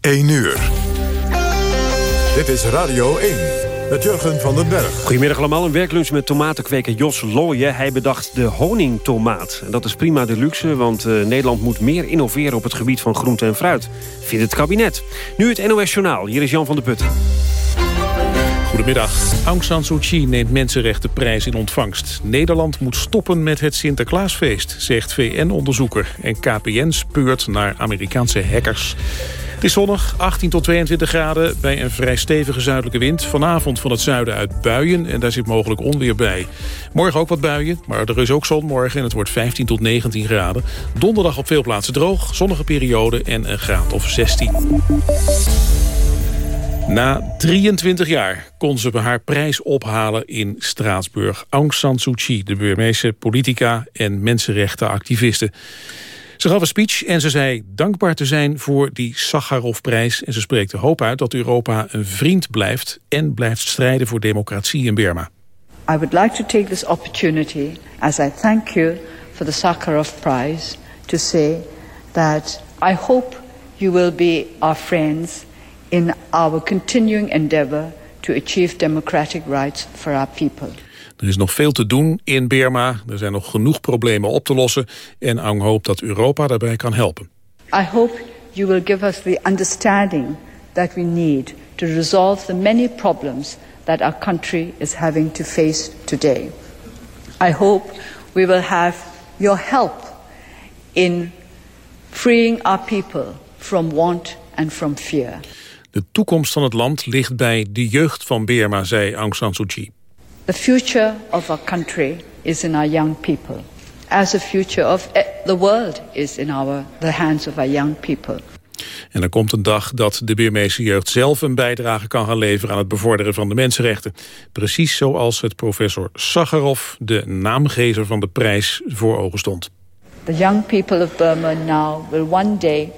1 uur. Dit is Radio 1 met Jurgen van den Berg. Goedemiddag allemaal, een werklunch met tomatenkweker Jos Looyen. Hij bedacht de honingtomaat. En dat is prima de luxe, want uh, Nederland moet meer innoveren... op het gebied van groente en fruit, vindt het kabinet. Nu het NOS Journaal, hier is Jan van der Putten. Goedemiddag. Aung San Suu Kyi neemt mensenrechtenprijs in ontvangst. Nederland moet stoppen met het Sinterklaasfeest, zegt VN-onderzoeker. En KPN speurt naar Amerikaanse hackers. Het is zonnig, 18 tot 22 graden bij een vrij stevige zuidelijke wind. Vanavond van het zuiden uit buien en daar zit mogelijk onweer bij. Morgen ook wat buien, maar er is ook zon morgen en het wordt 15 tot 19 graden. Donderdag op veel plaatsen droog, zonnige periode en een graad of 16. Na 23 jaar kon ze haar prijs ophalen in Straatsburg. Aung San Suu Kyi, de Burmeese politica en mensenrechtenactiviste. Ze gaf een speech en ze zei dankbaar te zijn voor die Sakharovprijs. En ze spreekt de hoop uit dat Europa een vriend blijft... en blijft strijden voor democratie in Burma. I would like to take this opportunity as I thank you for the Sakharov Prize... to say that I hope you will be our friends in our continuing endeavor to achieve democratic rights for our people. Er is nog veel te doen in Burma. Er zijn nog genoeg problemen op te lossen. En Aung hoopt dat Europa daarbij kan helpen. I hope you will give us the understanding that we need to resolve the many problems that our country is having to face today. I hope we will have your help in freeing our people from want and from fear. De toekomst van het land ligt bij de jeugd van Burma, zei Aung San Suu Kyi. The future of our country is in our young people. As the future of e- the world is in our, the hands of our young people. En er komt een dag dat de Birmeese jeugd zelf een bijdrage kan gaan leveren aan het bevorderen van de mensenrechten. Precies zoals het professor Sakharov, de naamgever van de prijs, voor ogen stond. The young people of Burma now will one day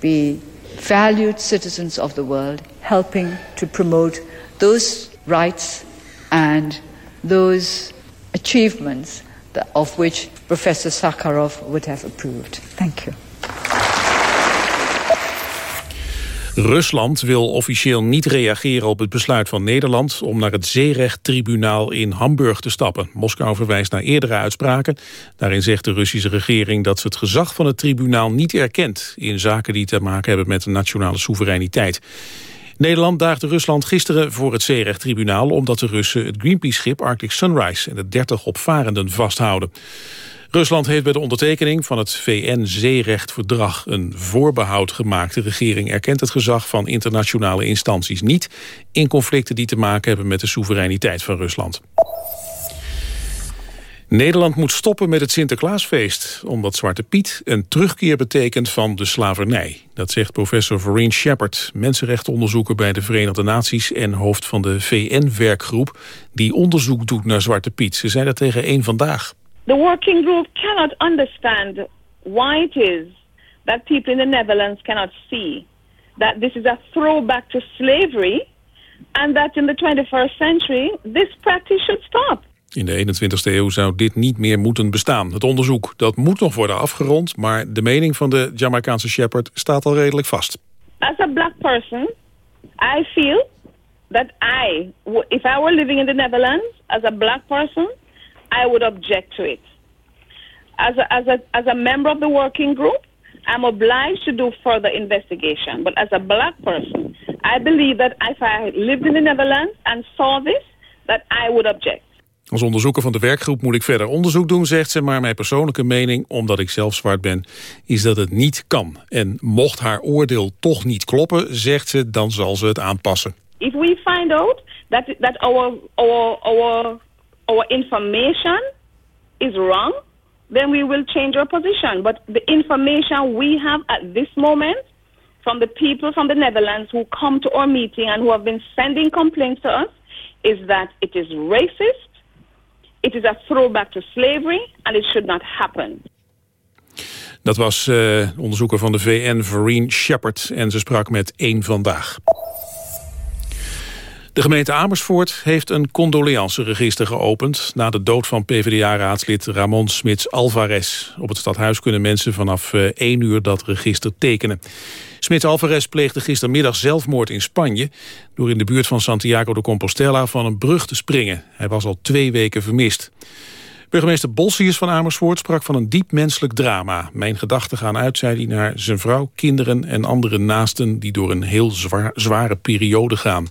be valued citizens of the world, helping to promote those rights and those achievements of which Professor Sakharov would have approved. Thank you. Rusland wil officieel niet reageren op het besluit van Nederland om naar het zeerechttribunaal in Hamburg te stappen. Moskou verwijst naar eerdere uitspraken. Daarin zegt de Russische regering dat ze het gezag van het tribunaal niet erkent in zaken die te maken hebben met de nationale soevereiniteit. Nederland daagde Rusland gisteren voor het zeerechttribunaal... omdat de Russen het Greenpeace-schip Arctic Sunrise... en de 30 opvarenden vasthouden. Rusland heeft bij de ondertekening van het VN-zeerechtverdrag... een voorbehoud gemaakt. De regering erkent het gezag van internationale instanties niet... in conflicten die te maken hebben met de soevereiniteit van Rusland. Nederland moet stoppen met het Sinterklaasfeest... omdat Zwarte Piet een terugkeer betekent van de slavernij. Dat zegt professor Vereen Shepard, mensenrechtenonderzoeker bij de Verenigde Naties... en hoofd van de VN-werkgroep die onderzoek doet naar Zwarte Piet. Ze zei dat tegen één Vandaag. The working group cannot understand why it is that people in the Netherlands cannot see that this is a throwback to slavery... and that in the 21st century this practice should stop. In de 21ste eeuw zou dit niet meer moeten bestaan. Het onderzoek dat moet nog worden afgerond... maar de mening van de Jamaicaanse shepherd staat al redelijk vast. As a black person, I feel that I, if I were living in the Netherlands as a black person, I would object to it. As a, as a, as a member of the working group, I'm obliged to do further investigation. But as a black person, I believe that if I lived in the Netherlands and saw this, that I would object. Als onderzoeker van de werkgroep moet ik verder onderzoek doen, zegt ze. Maar mijn persoonlijke mening, omdat ik zelf zwart ben, is dat het niet kan. En mocht haar oordeel toch niet kloppen, zegt ze, dan zal ze het aanpassen. If we find out that, that our, our, our, our information is wrong, then we will change our position. But the information we have at this moment from the people from the Netherlands who come to our meeting and who have been sending complaints to us is that it is racist, It is a throwback to slavery and it should not happen. Dat was uh, onderzoeker van de VN, Vereen Shepard, en ze sprak met één Vandaag. De gemeente Amersfoort heeft een condoleanceregister geopend... na de dood van PvdA-raadslid Ramon Smits Alvarez. Op het stadhuis kunnen mensen vanaf 1 eh, uur dat register tekenen. Smits Alvarez pleegde gistermiddag zelfmoord in Spanje... door in de buurt van Santiago de Compostela van een brug te springen. Hij was al twee weken vermist. Burgemeester Bolsius van Amersfoort sprak van een diep menselijk drama. Mijn gedachten gaan uit, zei hij, naar zijn vrouw, kinderen en andere naasten... die door een heel zware periode gaan.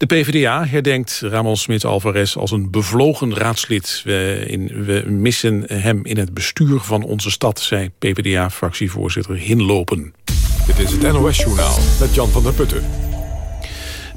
De PvdA herdenkt Ramon Smit Alvarez als een bevlogen raadslid. We, we missen hem in het bestuur van onze stad, zei PvdA-fractievoorzitter Hinlopen. Dit is het NOS-journaal met Jan van der Putten.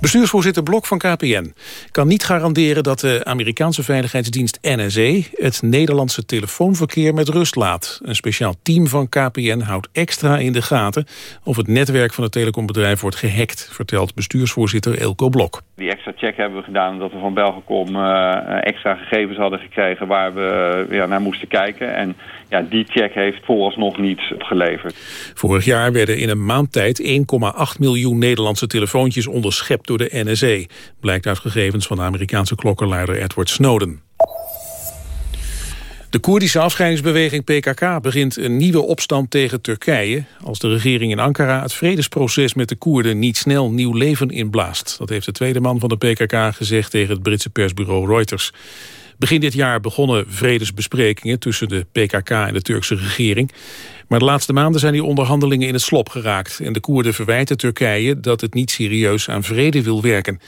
Bestuursvoorzitter Blok van KPN kan niet garanderen dat de Amerikaanse veiligheidsdienst NSA het Nederlandse telefoonverkeer met rust laat. Een speciaal team van KPN houdt extra in de gaten of het netwerk van het telecombedrijf wordt gehackt, vertelt bestuursvoorzitter Elko Blok. Die extra check hebben we gedaan omdat we van Belgacom uh, extra gegevens hadden gekregen waar we ja, naar moesten kijken. En ja, die check heeft vooralsnog niets opgeleverd. Vorig jaar werden in een maand tijd 1,8 miljoen Nederlandse telefoontjes onderschept door de NSA. Blijkt uit gegevens van de Amerikaanse klokkenluider Edward Snowden. De Koerdische afscheidingsbeweging PKK begint een nieuwe opstand tegen Turkije... als de regering in Ankara het vredesproces met de Koerden niet snel nieuw leven inblaast. Dat heeft de tweede man van de PKK gezegd tegen het Britse persbureau Reuters. Begin dit jaar begonnen vredesbesprekingen tussen de PKK en de Turkse regering. Maar de laatste maanden zijn die onderhandelingen in het slop geraakt. En de Koerden verwijten Turkije dat het niet serieus aan vrede wil werken.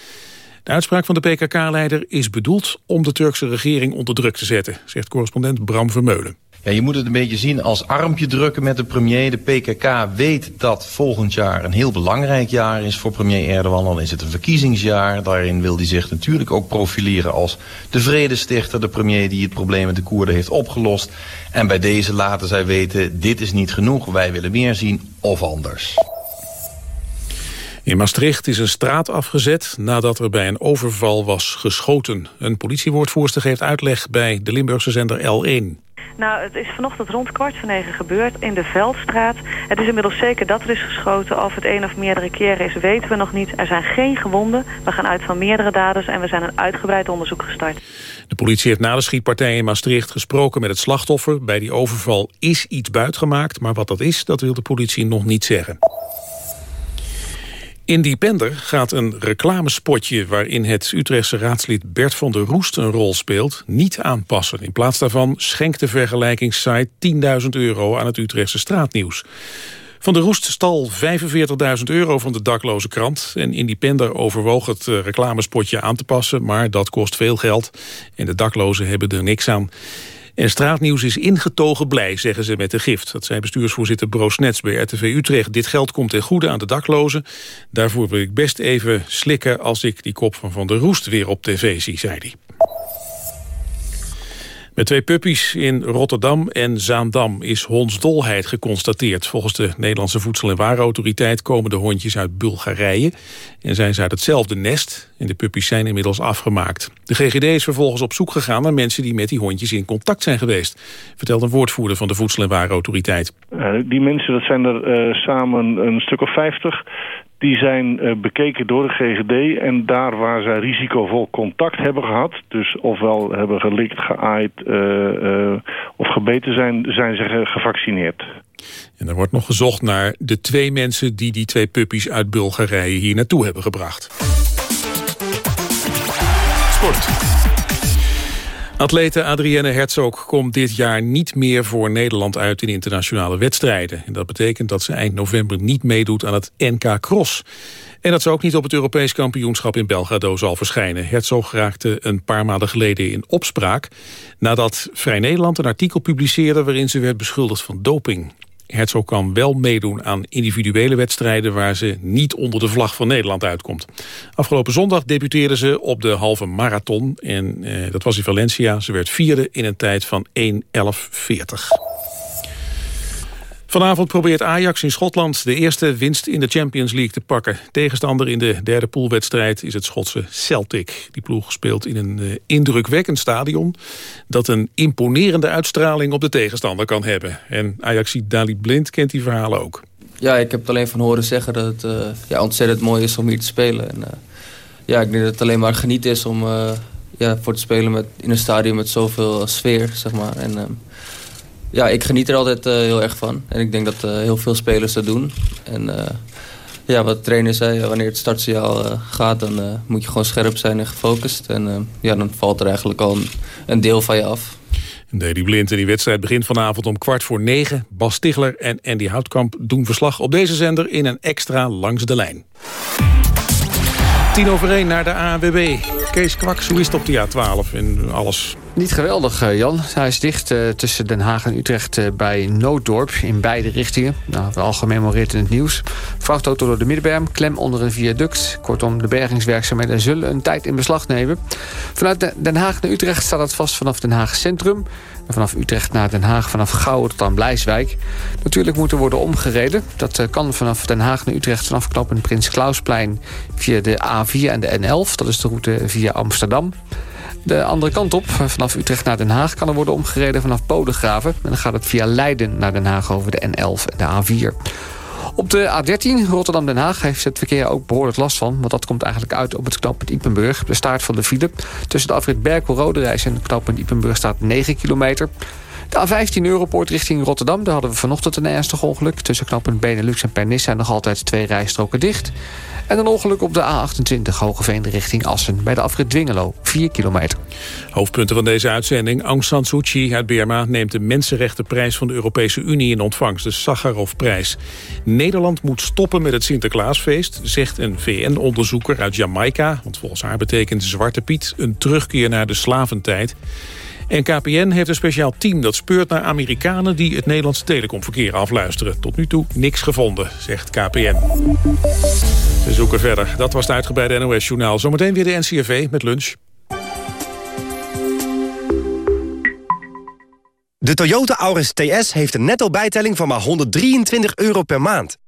De uitspraak van de PKK-leider is bedoeld om de Turkse regering onder druk te zetten, zegt correspondent Bram Vermeulen. Ja, je moet het een beetje zien als armpje drukken met de premier. De PKK weet dat volgend jaar een heel belangrijk jaar is voor premier Erdogan. Dan is het een verkiezingsjaar. Daarin wil hij zich natuurlijk ook profileren als de vredestichter. De premier die het probleem met de Koerden heeft opgelost. En bij deze laten zij weten, dit is niet genoeg. Wij willen meer zien of anders. In Maastricht is een straat afgezet nadat er bij een overval was geschoten. Een politiewoordvoerster geeft uitleg bij de Limburgse zender L1. Nou, het is vanochtend rond kwart van negen gebeurd in de Veldstraat. Het is inmiddels zeker dat er is geschoten. Of het één of meerdere keren is, weten we nog niet. Er zijn geen gewonden. We gaan uit van meerdere daders en we zijn een uitgebreid onderzoek gestart. De politie heeft na de schietpartij in Maastricht gesproken met het slachtoffer. Bij die overval is iets buitgemaakt, maar wat dat is, dat wil de politie nog niet zeggen. Independer gaat een reclamespotje waarin het Utrechtse raadslid Bert van der Roest een rol speelt niet aanpassen. In plaats daarvan schenkt de vergelijkingssite 10.000 euro aan het Utrechtse straatnieuws. Van der Roest stal 45.000 euro van de dakloze krant. En Independer overwoog het eh, reclamespotje aan te passen, maar dat kost veel geld. En de daklozen hebben er niks aan. En straatnieuws is ingetogen blij, zeggen ze met de gift. Dat zei bestuursvoorzitter Broos Nets bij RTV Utrecht. Dit geld komt ten goede aan de daklozen. Daarvoor wil ik best even slikken als ik die kop van Van der Roest weer op tv zie, zei hij. Met twee puppies in Rotterdam en Zaandam is hondsdolheid geconstateerd. Volgens de Nederlandse Voedsel- en Warenautoriteit komen de hondjes uit Bulgarije... en zijn ze uit hetzelfde nest en de puppies zijn inmiddels afgemaakt. De GGD is vervolgens op zoek gegaan naar mensen die met die hondjes in contact zijn geweest... vertelt een woordvoerder van de Voedsel- en Warenautoriteit. Uh, die mensen, dat zijn er uh, samen een stuk of vijftig die zijn uh, bekeken door de GGD en daar waar zij risicovol contact hebben gehad... dus ofwel hebben gelikt, geaaid uh, uh, of gebeten zijn, zijn ze gevaccineerd. En er wordt nog gezocht naar de twee mensen die die twee puppies uit Bulgarije hier naartoe hebben gebracht. Sport. Atlete Adrienne Herzog komt dit jaar niet meer voor Nederland uit in internationale wedstrijden. En dat betekent dat ze eind november niet meedoet aan het NK Cross. En dat ze ook niet op het Europees kampioenschap in Belgrado zal verschijnen. Herzog raakte een paar maanden geleden in opspraak... nadat Vrij Nederland een artikel publiceerde waarin ze werd beschuldigd van doping. Herzog kan wel meedoen aan individuele wedstrijden... waar ze niet onder de vlag van Nederland uitkomt. Afgelopen zondag debuteerde ze op de halve marathon. En eh, dat was in Valencia. Ze werd vierde in een tijd van 1.11.40. Vanavond probeert Ajax in Schotland de eerste winst in de Champions League te pakken. Tegenstander in de derde poolwedstrijd is het Schotse Celtic. Die ploeg speelt in een uh, indrukwekkend stadion... dat een imponerende uitstraling op de tegenstander kan hebben. En Ajax Dali Blind kent die verhalen ook. Ja, ik heb het alleen van horen zeggen dat het uh, ja, ontzettend mooi is om hier te spelen. En, uh, ja, ik denk dat het alleen maar geniet is om ja, voor te spelen met, in een stadion met zoveel sfeer, zeg maar. En ehm, ja, ik geniet er altijd heel erg van. En ik denk dat heel veel spelers dat doen. En ja, wat de trainer zei, wanneer het startsignaal gaat... dan moet je gewoon scherp zijn en gefocust. En ja, dan valt er eigenlijk al een, deel van je af. Deli Blind en die wedstrijd begint vanavond om kwart voor negen. Bas Stigler en Andy Houtkamp doen verslag op deze zender... in een extra Langs de Lijn. Tien over één naar de ANWB. Kees Kwaks, hoe is het op de A12 en alles? Niet geweldig, eh, Jan. Hij is dicht uh, tussen Den Haag en Utrecht uh, bij Nooddorp in beide richtingen. Nou, wel gememoreerd in het nieuws. Vrachtauto door de Middenberm, klem onder een viaduct. Kortom, de bergingswerkzaamheden zullen een tijd in beslag nemen. Vanuit Den Haag naar Utrecht staat het vast vanaf Den Haag Centrum. En vanaf Utrecht naar Den Haag, vanaf Gouwen tot aan Blijswijk. Natuurlijk moet er worden omgereden. Dat kan vanaf Den Haag naar Utrecht vanaf knooppunt Prins Klausplein... via de A4 en de N11. Dat is de route via Amsterdam. De andere kant op, vanaf Utrecht naar Den Haag... kan er worden omgereden vanaf Bodegraven. En dan gaat het via Leiden naar Den Haag over de N11 en de A4. Op de A13 Rotterdam-Den Haag heeft het verkeer ook behoorlijk last van. Want dat komt eigenlijk uit op het knooppunt Ipenburg. De staart van de file. Tussen de afrit Berkel-Roderijs en het knooppunt Ipenburg staat 9 kilometer. De A15 Europoort richting Rotterdam. Daar hadden we vanochtend een ernstig ongeluk. Tussen knooppunt Benelux en Pernis zijn nog altijd twee rijstroken dicht. En een ongeluk op de A28 Hogeveen richting Assen. Bij de afrit Dwingelo, 4 kilometer. Hoofdpunten van deze uitzending. Aung San Suu Kyi uit Burma neemt de Mensenrechtenprijs van de Europese Unie in ontvangst. De Sakharovprijs. Nederland moet stoppen met het Sinterklaasfeest, zegt een VN-onderzoeker uit Jamaica. Want volgens haar betekent Zwarte Piet een terugkeer naar de slaventijd. En KPN heeft een speciaal team dat speurt naar Amerikanen... die het Nederlandse telecomverkeer afluisteren. Tot nu toe niks gevonden, zegt KPN. We zoeken verder. Dat was het uitgebreide NOS-journaal. Zometeen weer de NCRV met lunch. De Toyota Auris TS heeft een netto bijtelling van maar 123 euro per maand.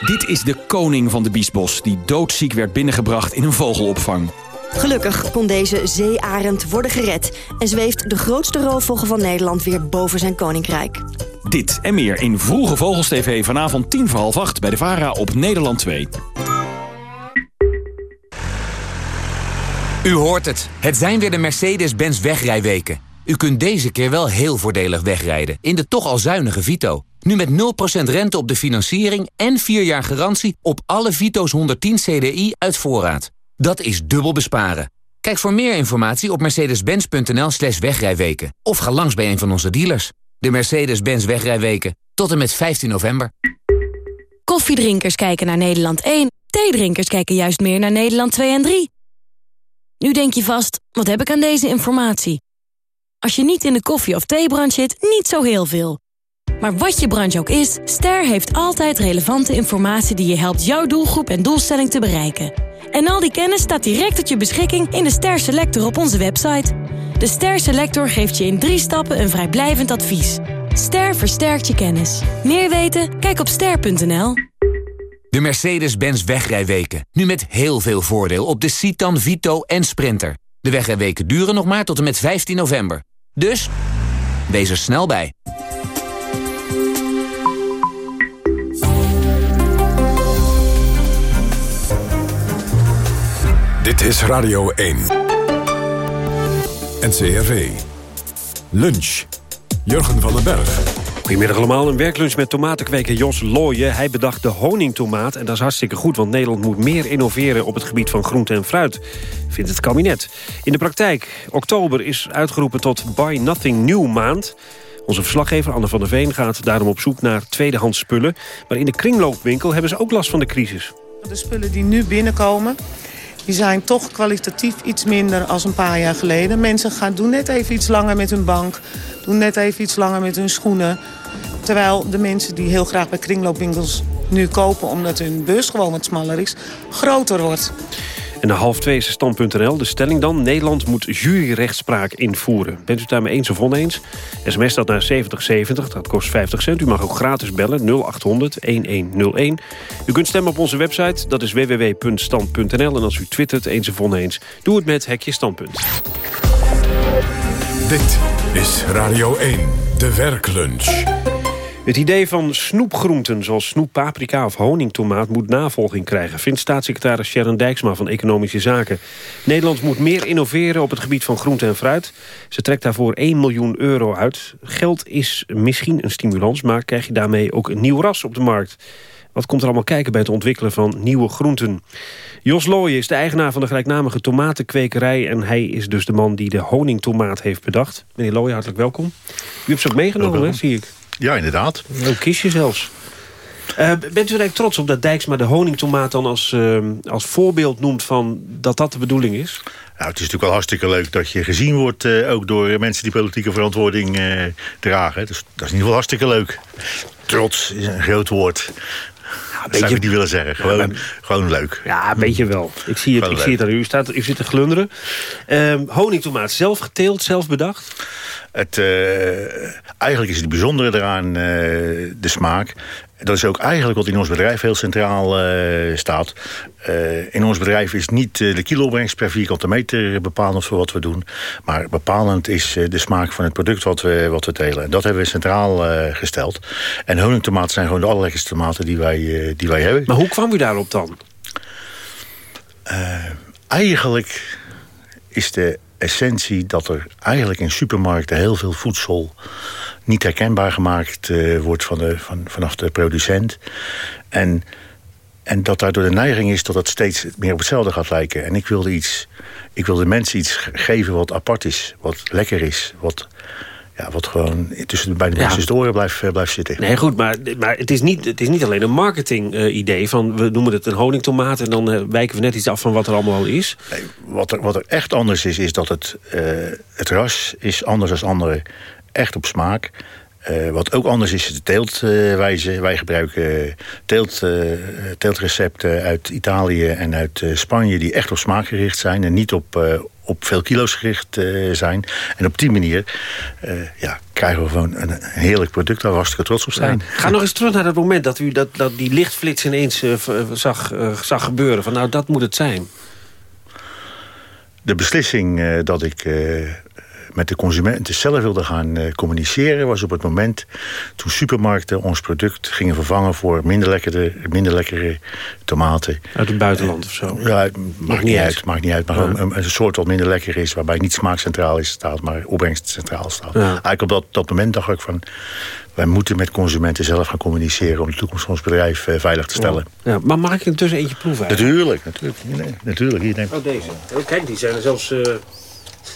Dit is de koning van de biesbos... die doodziek werd binnengebracht in een vogelopvang. Gelukkig kon deze zeearend worden gered... en zweeft de grootste roofvogel van Nederland weer boven zijn koninkrijk. Dit en meer in Vroege Vogels TV vanavond 10 voor half 8 bij de VARA op Nederland 2. U hoort het. Het zijn weer de Mercedes-Benz wegrijweken. U kunt deze keer wel heel voordelig wegrijden in de toch al zuinige Vito. Nu met 0% rente op de financiering en 4 jaar garantie op alle Vito's 110 CDI uit voorraad. Dat is dubbel besparen. Kijk voor meer informatie op mercedes-benz.nl slash wegrijweken. Of ga langs bij een van onze dealers. De Mercedes-Benz wegrijweken. Tot en met 15 november. Koffiedrinkers kijken naar Nederland 1. Theedrinkers kijken juist meer naar Nederland 2 en 3. Nu denk je vast, wat heb ik aan deze informatie? Als je niet in de koffie- of theebrand zit, niet zo heel veel. Maar wat je branche ook is, Ster heeft altijd relevante informatie... die je helpt jouw doelgroep en doelstelling te bereiken. En al die kennis staat direct tot je beschikking in de Ster Selector op onze website. De Ster Selector geeft je in drie stappen een vrijblijvend advies. Ster versterkt je kennis. Meer weten? Kijk op ster.nl. De Mercedes-Benz wegrijweken. Nu met heel veel voordeel op de Citan, Vito en Sprinter. De wegrijweken duren nog maar tot en met 15 november. Dus, wees er snel bij. Dit is Radio 1. NCRV. Lunch. Jurgen van den Berg. Goedemiddag allemaal. Een werklunch met tomatenkweker Jos Looyen. Hij bedacht de honingtomaat en dat is hartstikke goed... want Nederland moet meer innoveren op het gebied van groente en fruit. Vindt het kabinet. In de praktijk, oktober is uitgeroepen tot Buy Nothing New maand... Onze verslaggever Anne van der Veen gaat daarom op zoek naar tweedehands spullen. Maar in de kringloopwinkel hebben ze ook last van de crisis. De spullen die nu binnenkomen, die zijn toch kwalitatief iets minder als een paar jaar geleden. Mensen gaan doen net even iets langer met hun bank, doen net even iets langer met hun schoenen. Terwijl de mensen die heel graag bij kringloopwinkels nu kopen... omdat hun beurs gewoon wat smaller is, groter wordt. En na half twee is stand.nl. De stelling dan, Nederland moet juryrechtspraak invoeren. Bent u daarmee eens of oneens? SMS dat naar 7070, dat kost 50 cent. U mag ook gratis bellen, 0800-1101. U kunt stemmen op onze website, dat is www.stand.nl. En als u twittert eens of oneens, doe het met Hekje Standpunt. Dit is Radio 1, de werklunch. Het idee van snoepgroenten zoals snoeppaprika of honingtomaat moet navolging krijgen, vindt staatssecretaris Sharon Dijksma van Economische Zaken. Nederland moet meer innoveren op het gebied van groente en fruit. Ze trekt daarvoor 1 miljoen euro uit. Geld is misschien een stimulans, maar krijg je daarmee ook een nieuw ras op de markt. Wat komt er allemaal kijken bij het ontwikkelen van nieuwe groenten? Jos Looyen is de eigenaar van de gelijknamige tomatenkwekerij... en hij is dus de man die de honingtomaat heeft bedacht. Meneer Looyen, hartelijk welkom. U hebt ze ook meegenomen, hè, zie ik. Ja, inderdaad. Een kistje zelfs. Uh, bent u er eigenlijk trots op dat Dijksma de honingtomaat dan als, uh, als voorbeeld noemt van dat dat de bedoeling is? Nou, het is natuurlijk wel hartstikke leuk dat je gezien wordt... Uh, ook door mensen die politieke verantwoording dragen. Dus dat is in ieder geval hartstikke leuk. Trots is een groot woord. Ja, dat zou ik niet willen zeggen. Gewoon, ja, maar... gewoon leuk. Ja, een beetje wel. Ik zie het, ik zie het aan u. U, staat, u zit te glunderen. Ehm, honingtomaat, zelf geteeld, zelf bedacht? Het, eigenlijk is het bijzondere eraan de smaak. Dat is ook eigenlijk wat in ons bedrijf heel centraal uh, staat. Uh, in ons bedrijf is niet uh, de kilobrengst per vierkante meter bepalend voor wat we doen. Maar bepalend is de smaak van het product wat we, wat we telen. En dat hebben we centraal gesteld. En honingtomaten zijn gewoon de allerlekkerste tomaten die wij, die wij hebben. Maar hoe kwam u daarop dan? eigenlijk is de essentie dat er eigenlijk in supermarkten heel veel voedsel niet herkenbaar gemaakt uh, wordt van de, van, vanaf de producent. En, en dat daardoor de neiging is dat het steeds meer op hetzelfde gaat lijken. En ik wilde, iets, ik wilde mensen iets geven wat apart is, wat lekker is, wat, ja, wat gewoon tussen bij de mensen ja. de oren blijft, blijft zitten. Nee, goed, maar, maar het, is niet, het is niet alleen een marketing uh, idee van we noemen het een honingtomaat en dan uh, wijken we net iets af van wat er allemaal al is. Nee, wat, er, wat er echt anders is, is dat het, uh, het ras is anders dan andere echt op smaak. Uh, wat ook anders is, is de teeltwijze. Uh, Wij gebruiken teelt, uh, teeltrecepten uit Italië en uit Spanje... die echt op smaak gericht zijn en niet op, op veel kilo's gericht zijn. En op die manier ja, krijgen we gewoon een, een, heerlijk product... waar we hartstikke trots op zijn. Ja. Ga nog eens terug naar het moment dat u dat, dat die lichtflits ineens zag, zag gebeuren. Van nou, dat moet het zijn. De beslissing dat ik met de consumenten zelf wilden gaan uh, communiceren... was op het moment toen supermarkten ons product gingen vervangen... voor minder lekkere, minder lekkere tomaten. Uit het buitenland of zo? Ja, maakt niet uit. Maakt niet uit maar ja. een, een, soort wat minder lekker is... waarbij niet smaak centraal is staat, maar opbrengst centraal staat. Ja. Eigenlijk op dat, dat moment dacht ik van... wij moeten met consumenten zelf gaan communiceren... om de toekomst van ons bedrijf uh, veilig te stellen. Ja. maar mag ik intussen eentje proeven? Eigenlijk? Natuurlijk, natuurlijk. Nee, natuurlijk. Hier, oh, deze. Oh, kijk, die zijn er zelfs... Uh...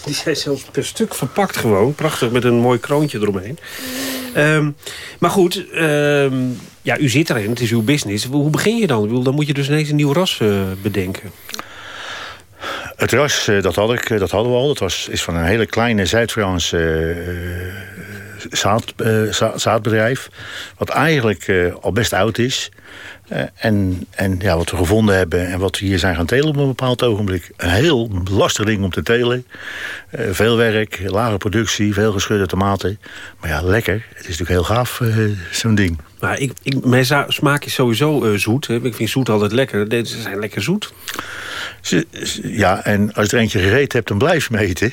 Die zijn zelfs per stuk verpakt gewoon. Prachtig, met een mooi kroontje eromheen. Um, maar goed, um, ja, u zit erin, het is uw business. Hoe begin je dan? Dan moet je dus ineens een nieuw ras uh, bedenken. Het ras, uh, dat, had ik, dat hadden we al. Dat was, is van een hele kleine Zuid-Franse uh, zaad, zaadbedrijf. Wat eigenlijk al best oud is. Uh, en en ja, wat we gevonden hebben en wat we hier zijn gaan telen op een bepaald ogenblik. Een heel lastig ding om te telen. Uh, veel werk, lage productie, veel geschudde tomaten. Maar ja, lekker. Het is natuurlijk heel gaaf, uh, zo'n ding. Maar ik, ik, mijn smaak is sowieso zoet. Hè. Ik vind zoet altijd lekker. Deze zijn lekker zoet. Ja, en als je er eentje gereden hebt, dan blijf je meten.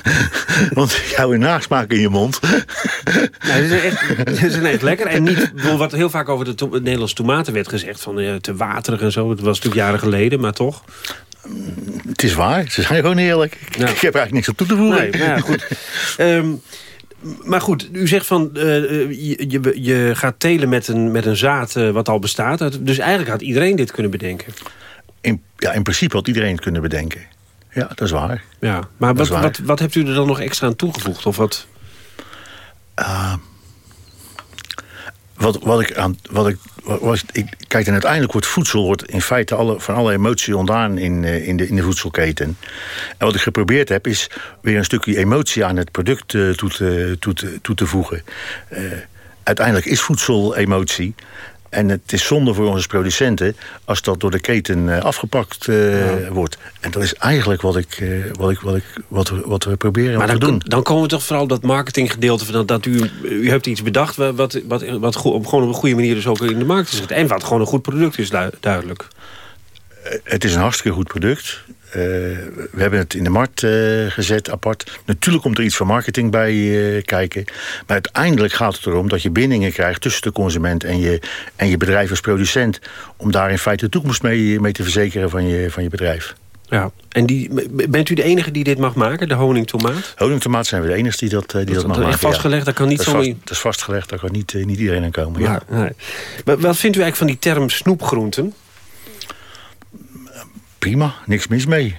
Want jou een nasmaak in je mond. Nee, ze, zijn echt, ze zijn echt lekker. En niet wat heel vaak over de to Nederlandse tomaten werd gezegd... van uh, te waterig en zo. Dat was natuurlijk jaren geleden, maar toch... Het is waar, ze zijn gewoon eerlijk. Ik heb er eigenlijk niks op toe te voegen. Nee, ja, goed. um, maar goed, u zegt van uh, je, je, je, gaat telen met een, met een zaad uh, wat al bestaat. Dus eigenlijk had iedereen dit kunnen bedenken. In, ja, in principe had iedereen het kunnen bedenken. Ja, dat is waar. Ja, maar wat, waar. wat, wat hebt u er dan nog extra aan toegevoegd? Of wat? Uh, wat, wat ik aan. Wat ik, was, ik, kijk, en uiteindelijk wordt voedsel wordt in feite alle, van alle emotie ontdaan in, uh, in, de, in de voedselketen. En wat ik geprobeerd heb, is weer een stukje emotie aan het product uh, toe, te, toe, te, toe te voegen. Uh, uiteindelijk is voedsel emotie. En het is zonde voor onze producenten als dat door de keten eh, afgepakt eh, wordt. En dat is eigenlijk wat, ik, eh, wat, ik, wat, ik, wat, we, wat we proberen Maar te dan, doen. dan komen we toch vooral op dat marketinggedeelte... van dat, dat u, u hebt iets bedacht wat, wat, wat, wat op, gewoon op een goede manier dus ook in de markt is. En wat gewoon een goed product is, du- duidelijk. Het is een hartstikke goed product. Eh, we hebben het in de markt eh, gezet, apart. Natuurlijk komt er iets van marketing bij eh, kijken. Maar uiteindelijk gaat het erom dat je bindingen krijgt... tussen de consument en je, en je bedrijf als producent... om daar in feite de toekomst mee, mee te verzekeren van je, van je bedrijf. Ja. En die, bent u de enige die dit mag maken, de honingtomaat? Honingtomaat zijn we de enige die dat, die dat, dat mag is maken. vastgelegd, daar kan niet dat is, vast, dat is vastgelegd, daar kan niet, niet iedereen aan komen. Ja. Ja, nee. Wat, wat vindt u eigenlijk van die term snoepgroenten? Prima, niks mis mee.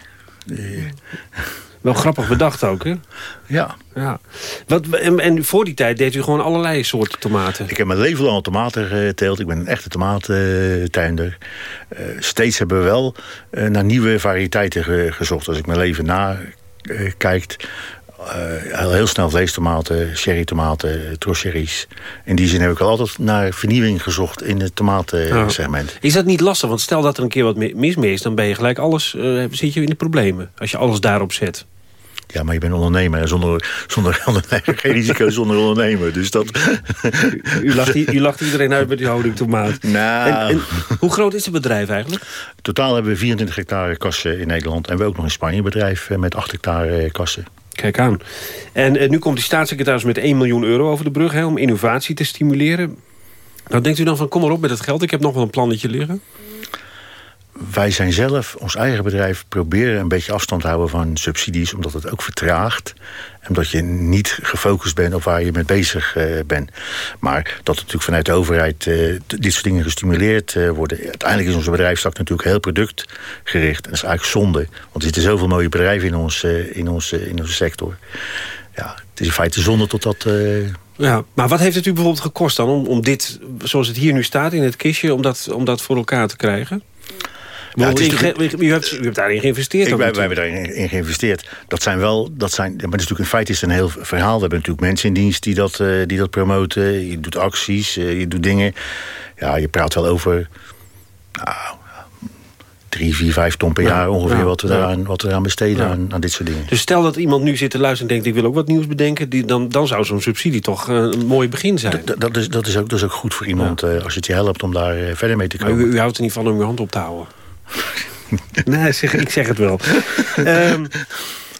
Wel grappig bedacht ook, hè? Ja. ja. Wat, en, en voor die tijd deed u gewoon allerlei soorten tomaten? Ik heb mijn leven lang al tomaten geteeld. Ik ben een echte tomatentuinder. Uh, steeds hebben we wel uh, naar nieuwe variëteiten ge gezocht. Als ik mijn leven nakijkt... Uh, heel, snel vleestomaten, cherrytomaten, trocherries. In die zin heb ik altijd naar vernieuwing gezocht in het tomatensegment. Ja. Is dat niet lastig? Want stel dat er een keer wat mis mee is... dan ben je gelijk alles, uh, zit je in de problemen. Als je alles daarop zet. Ja, maar je bent ondernemer. Zonder, zonder ondernemer geen risico zonder ondernemer. Dus dat... u, u, lacht, u lacht iedereen uit met die honingtomaat. Nou... En, en, hoe groot is het bedrijf eigenlijk? Totaal hebben we 24 hectare kassen in Nederland. En we ook nog in Spanje een bedrijf met 8 hectare kassen. Kijk aan. En uh, nu komt die staatssecretaris met 1 miljoen euro over de brug... Om innovatie te stimuleren. Nou, denkt u dan van, kom maar op met het geld. Ik heb nog wel een plannetje liggen. Wij zijn zelf, ons eigen bedrijf, proberen een beetje afstand te houden van subsidies... omdat het ook vertraagt. En omdat je niet gefocust bent op waar je mee bezig uh, bent. Maar dat natuurlijk vanuit de overheid uh, dit soort dingen gestimuleerd uh, worden. Uiteindelijk is onze bedrijfstak natuurlijk heel productgericht. En dat is eigenlijk zonde. Want er zitten zoveel mooie bedrijven in, ons, in, ons, in onze sector. Ja, het is in feite zonde tot dat... Ja, maar wat heeft het u bijvoorbeeld gekost dan... om, om dit, zoals het hier nu staat in het kistje... om dat, om dat voor elkaar te krijgen? Ja, u, hebt, u hebt daarin geïnvesteerd. Ik, wij, wij hebben daarin in geïnvesteerd. Dat zijn wel, dat zijn, maar is natuurlijk in feite is het een heel verhaal. We hebben natuurlijk mensen in dienst die dat, uh, die dat promoten. Je doet acties, uh, je doet dingen. Ja, je praat wel over nou, drie, vier, vijf ton per jaar ongeveer... Ja, wat, we daaraan, wat we eraan besteden ja. aan, aan, dit soort dingen. Dus stel dat iemand nu zit te luisteren en denkt... ik wil ook wat nieuws bedenken... Die, dan, dan zou zo'n subsidie toch uh, een mooi begin zijn. Dat, dat, is, dat, is, ook, dat is ook goed voor iemand ja. als het je helpt om daar verder mee te komen. Maar u, u houdt er niet van om uw hand op te houden. Nee, zeg, ik zeg het wel. um,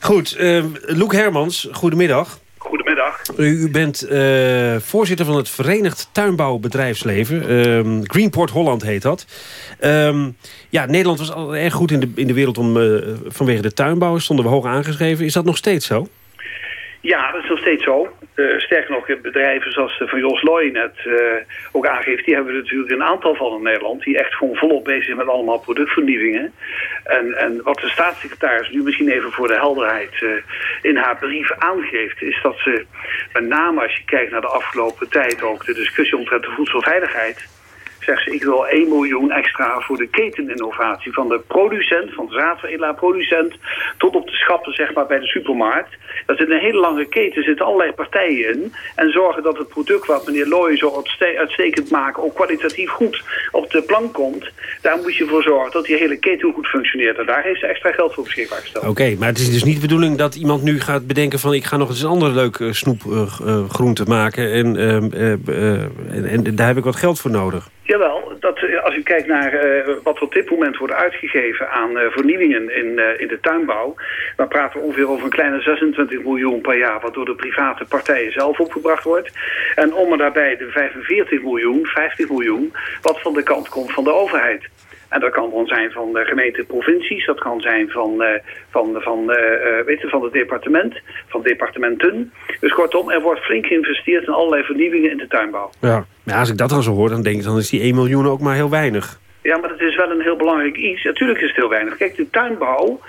goed, um, Loek Hermans, goedemiddag. Goedemiddag. U, u bent uh, voorzitter van het Verenigd Tuinbouwbedrijfsleven. Um, Greenport Holland heet dat. ja, Nederland was al erg goed in de, in de wereld om, uh, vanwege de tuinbouw. Stonden we hoog aangeschreven. Is dat nog steeds zo? Ja, dat is nog steeds zo. Uh, sterker nog, bedrijven zoals van Jos Looy net uh, ook aangeeft... die hebben natuurlijk een aantal van in Nederland... die echt gewoon volop bezig zijn met allemaal productvernieuwingen. En, en wat de staatssecretaris nu misschien even voor de helderheid... Uh, in haar brief aangeeft... is dat ze met name als je kijkt naar de afgelopen tijd... ook de discussie omtrent de voedselveiligheid zegt ze, ik wil 1 miljoen extra voor de keteninnovatie. Van de producent, van de zaadveredelaar producent, tot op de schappen zeg maar, bij de supermarkt. Daar zit een hele lange keten, zitten allerlei partijen in. En zorgen dat het product wat meneer Looy zo uitstekend maakt, ook kwalitatief goed op de plank komt. Daar moet je voor zorgen dat die hele keten goed functioneert. En daar heeft ze extra geld voor beschikbaar gesteld. Oké, maar het is dus niet de bedoeling dat iemand nu gaat bedenken van... ik ga nog eens een andere leuke snoepgroente uh, maken en, uh, en, en daar heb ik wat geld voor nodig. Jawel, dat, als u kijkt naar uh, wat op dit moment wordt uitgegeven aan uh, vernieuwingen in, in de tuinbouw, dan praten we ongeveer over een kleine 26 miljoen per jaar, wat door de private partijen zelf opgebracht wordt. En om en daarbij de 45 miljoen, 50 miljoen, wat van de kant komt van de overheid. En dat kan dan zijn van de gemeente provincies, dat kan zijn van, uh, van, van, uh, weet je, van het departement, van departementen. Dus kortom, er wordt flink geïnvesteerd in allerlei vernieuwingen in de tuinbouw. Ja, maar als ik dat dan zo hoor, dan denk ik, dan is die 1 miljoen ook maar heel weinig. Ja, maar het is wel een heel belangrijk iets. Natuurlijk is het heel weinig. Kijk, de tuinbouw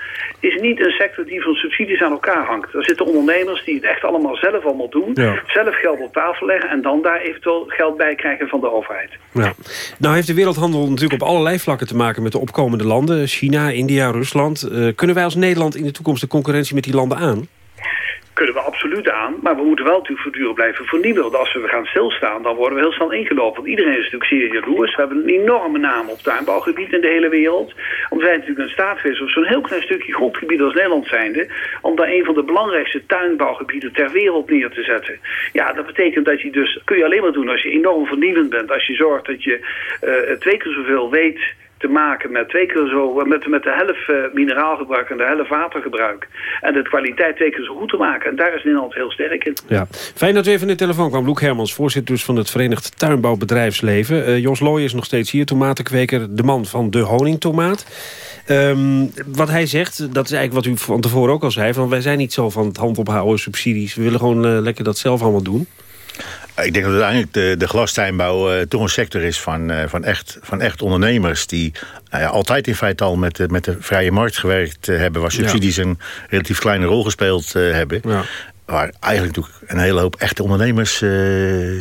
is niet een sector die van subsidies aan elkaar hangt. Er zitten ondernemers die het echt allemaal zelf allemaal doen. Ja. Zelf geld op tafel leggen en dan daar eventueel geld bij krijgen van de overheid. Ja. Nou heeft de wereldhandel natuurlijk op allerlei vlakken te maken met de opkomende landen. China, India, Rusland. Uh, kunnen wij als Nederland in de toekomst de concurrentie met die landen aan? Kunnen we absoluut aan. Maar we moeten wel natuurlijk voortdurend blijven vernieuwen. Want als we gaan stilstaan, dan worden we heel snel ingelopen. Want iedereen is natuurlijk zeer jaloers. We hebben een enorme naam op tuinbouwgebied in de hele wereld. Want wij natuurlijk een staat op zo'n heel klein stukje grondgebied als Nederland zijnde. Om daar een van de belangrijkste tuinbouwgebieden ter wereld neer te zetten. Ja, dat betekent dat je dus, kun je alleen maar doen als je enorm vernieuwend bent. Als je zorgt dat je uh, twee keer zoveel weet te maken met twee keer zo, met, met de helft uh, mineraalgebruik en de helft watergebruik. En de kwaliteit twee keer zo goed te maken. En daar is Nederland heel sterk in. Ja. Fijn dat u even in de telefoon kwam. Loek Hermans, voorzitter dus van het Verenigd Tuinbouwbedrijfsleven. Uh, Jos Looy is nog steeds hier, tomatenkweker, de man van de honingtomaat. Um, wat hij zegt, dat is eigenlijk wat u van tevoren ook al zei... van wij zijn niet zo van het hand ophouden, subsidies. We willen gewoon uh, lekker dat zelf allemaal doen. Ik denk dat uiteindelijk de, de glastuinbouw uh, toch een sector is van, uh, van, echt, van echt ondernemers... die uh, ja, altijd in feite al met de, met de vrije markt gewerkt hebben... waar subsidies ja. een relatief kleine rol gespeeld hebben. Ja. Waar eigenlijk natuurlijk een hele hoop echte ondernemers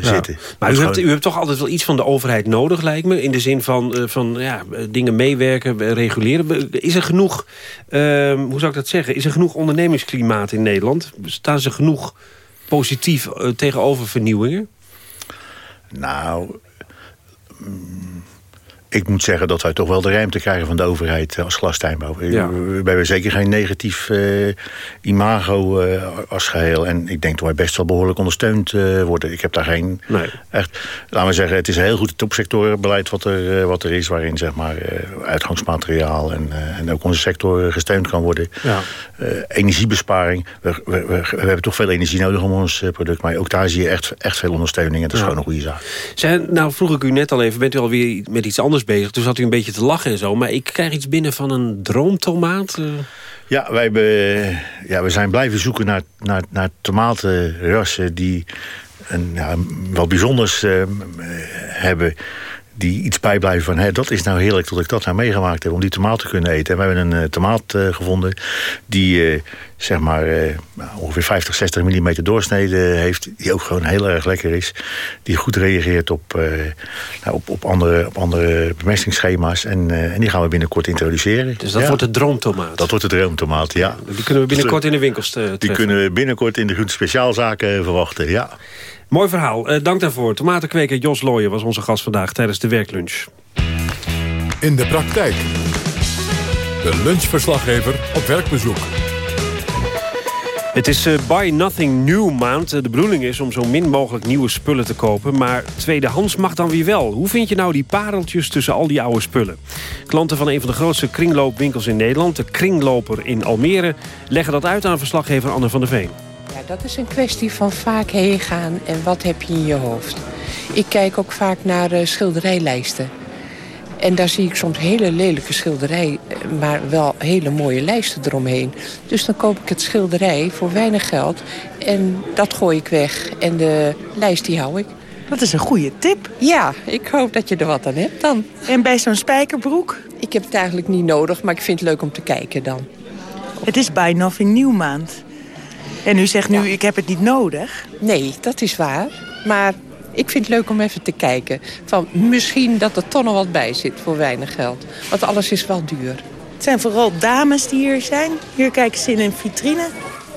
zitten. Maar u hebt, u hebt toch altijd wel iets van de overheid nodig, lijkt me. In de zin van, van ja, dingen meewerken, reguleren. Is er genoeg, ehm, hoe zou ik dat zeggen... is er genoeg ondernemingsklimaat in Nederland? Staan ze genoeg positief uh, tegenover vernieuwingen? Nou, mm, ik moet zeggen dat wij toch wel de ruimte krijgen van de overheid als glastuinbouw. Ja. We hebben zeker geen negatief uh, imago uh, als geheel. En ik denk dat wij best wel behoorlijk ondersteund uh, worden. Ik heb daar geen... Nee. Echt, laten we zeggen, het is een heel goed topsectorbeleid wat er, wat er is... waarin zeg maar, uitgangsmateriaal en, en ook onze sector gesteund kan worden. Ja. energiebesparing. We, we, we, we, hebben toch veel energie nodig om ons product. Maar ook daar zie je echt, echt veel ondersteuning. En dat is ja. gewoon een goede zaak. Zijn, nou vroeg ik u net al even, bent u alweer met iets anders bezig. Toen zat u een beetje te lachen en zo. Maar ik krijg iets binnen van een droomtomaat. Ja, wij ja, we zijn blijven zoeken naar, naar, naar tomatenrassen... die een, ja, wat bijzonders uh, hebben die iets bijblijven van... Hé, dat is nou heerlijk dat ik dat nou meegemaakt heb... om die tomaat te kunnen eten. En we hebben een uh, tomaat uh, gevonden die uh, zeg maar ongeveer 50, 60 mm doorsnede heeft... die ook gewoon heel erg lekker is. Die goed reageert op, nou, op, op, andere, op andere bemestingsschema's. En, en die gaan we binnenkort introduceren. Dus dat ja. wordt de droomtomaat? Dat wordt de droomtomaat, ja. Die kunnen we binnenkort in de winkels treffen? Die kunnen we binnenkort in de groente speciaalzaken verwachten, ja. Mooi verhaal. Uh, dank daarvoor. Tomatenkweker Jos Looyen was onze gast vandaag tijdens de werklunch. In de praktijk. De lunchverslaggever op werkbezoek. Het is uh, Buy Nothing New maand. De bedoeling is om zo min mogelijk nieuwe spullen te kopen. Maar tweedehands mag dan weer wel. Hoe vind je nou die pareltjes tussen al die oude spullen? Klanten van een van de grootste kringloopwinkels in Nederland... de Kringloper in Almere... leggen dat uit aan verslaggever Anne van der Veen. Ja, dat is een kwestie van vaak heen gaan en wat heb je in je hoofd. Ik kijk ook vaak naar uh, schilderijlijsten. En daar zie ik soms hele lelijke schilderij, maar wel hele mooie lijsten eromheen. Dus dan koop ik het schilderij voor weinig geld en dat gooi ik weg. En de lijst die hou ik. Dat is een goede tip. Ja, ik hoop dat je er wat aan hebt dan. En bij zo'n spijkerbroek? Ik heb het eigenlijk niet nodig, maar ik vind het leuk om te kijken dan. Het is Buy Nothing New maand. En u zegt nu, ja. ik heb het niet nodig. Nee, dat is waar. Maar ik vind het leuk om even te kijken. Van misschien dat er toch nog wat bij zit voor weinig geld. Want alles is wel duur. Het zijn vooral dames die hier zijn. Hier kijken ze in een vitrine.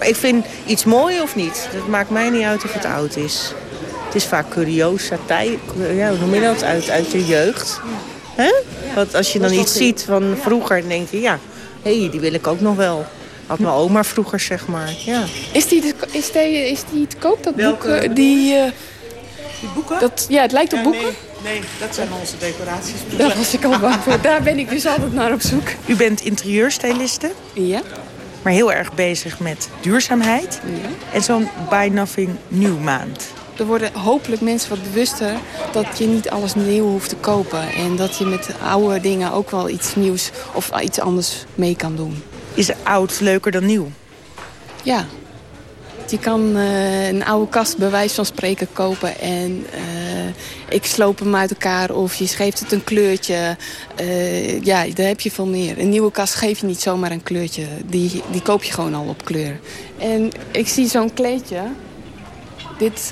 Ik vind iets mooi of niet. Dat maakt mij niet uit of het oud is. Het is vaak curiosa tijd. Ja, hoe noem je dat? Uit, uit de jeugd. Hè? Want als je dan iets ziet van vroeger, dan denk je... ja, hé, hey, die wil ik ook nog wel. Had mijn oma vroeger, zeg maar. Ja. Is, die, de, is, die, is die te koop, dat Welke? boek? Die, uh, die boeken? Dat, ja, het lijkt op ja, boeken. Nee, nee, dat zijn onze decoraties. Daar was ik al bang voor. Daar ben ik dus altijd naar op zoek. U bent interieurstyliste. Ja. Maar heel erg bezig met duurzaamheid. Ja. En zo'n Buy Nothing New maand. Er worden hopelijk mensen wat bewuster dat je niet alles nieuw hoeft te kopen. En dat je met oude dingen ook wel iets nieuws of iets anders mee kan doen. Is oud leuker dan nieuw? Ja. Je kan uh, een oude kast bij wijze van spreken kopen en uh, ik sloop hem uit elkaar of je geeft het een kleurtje. Uh, ja, daar heb je veel meer. Een nieuwe kast geef je niet zomaar een kleurtje. Die, die koop je gewoon al op kleur. En ik zie zo'n kleedje. Dit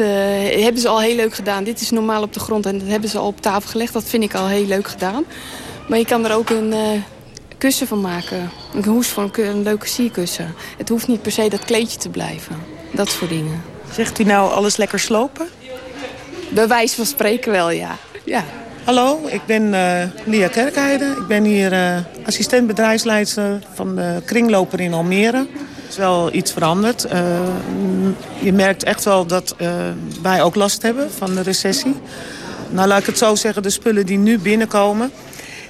hebben ze al heel leuk gedaan. Dit is normaal op de grond en dat hebben ze al op tafel gelegd. Dat vind ik al heel leuk gedaan. Maar je kan er ook een kussen van maken. Een hoes van een, leuke sierkussen. Het hoeft niet per se dat kleedje te blijven. dat soort dingen. Zegt u nou alles lekker slopen? Bij wijze van spreken wel, ja. ja. Hallo, ik ben uh, Lia Kerkheide. Ik ben hier uh, assistent bedrijfsleider van de kringloper in Almere. Er is wel iets veranderd. Uh, je merkt echt wel dat wij ook last hebben van de recessie. Nou, laat ik het zo zeggen, de spullen die nu binnenkomen...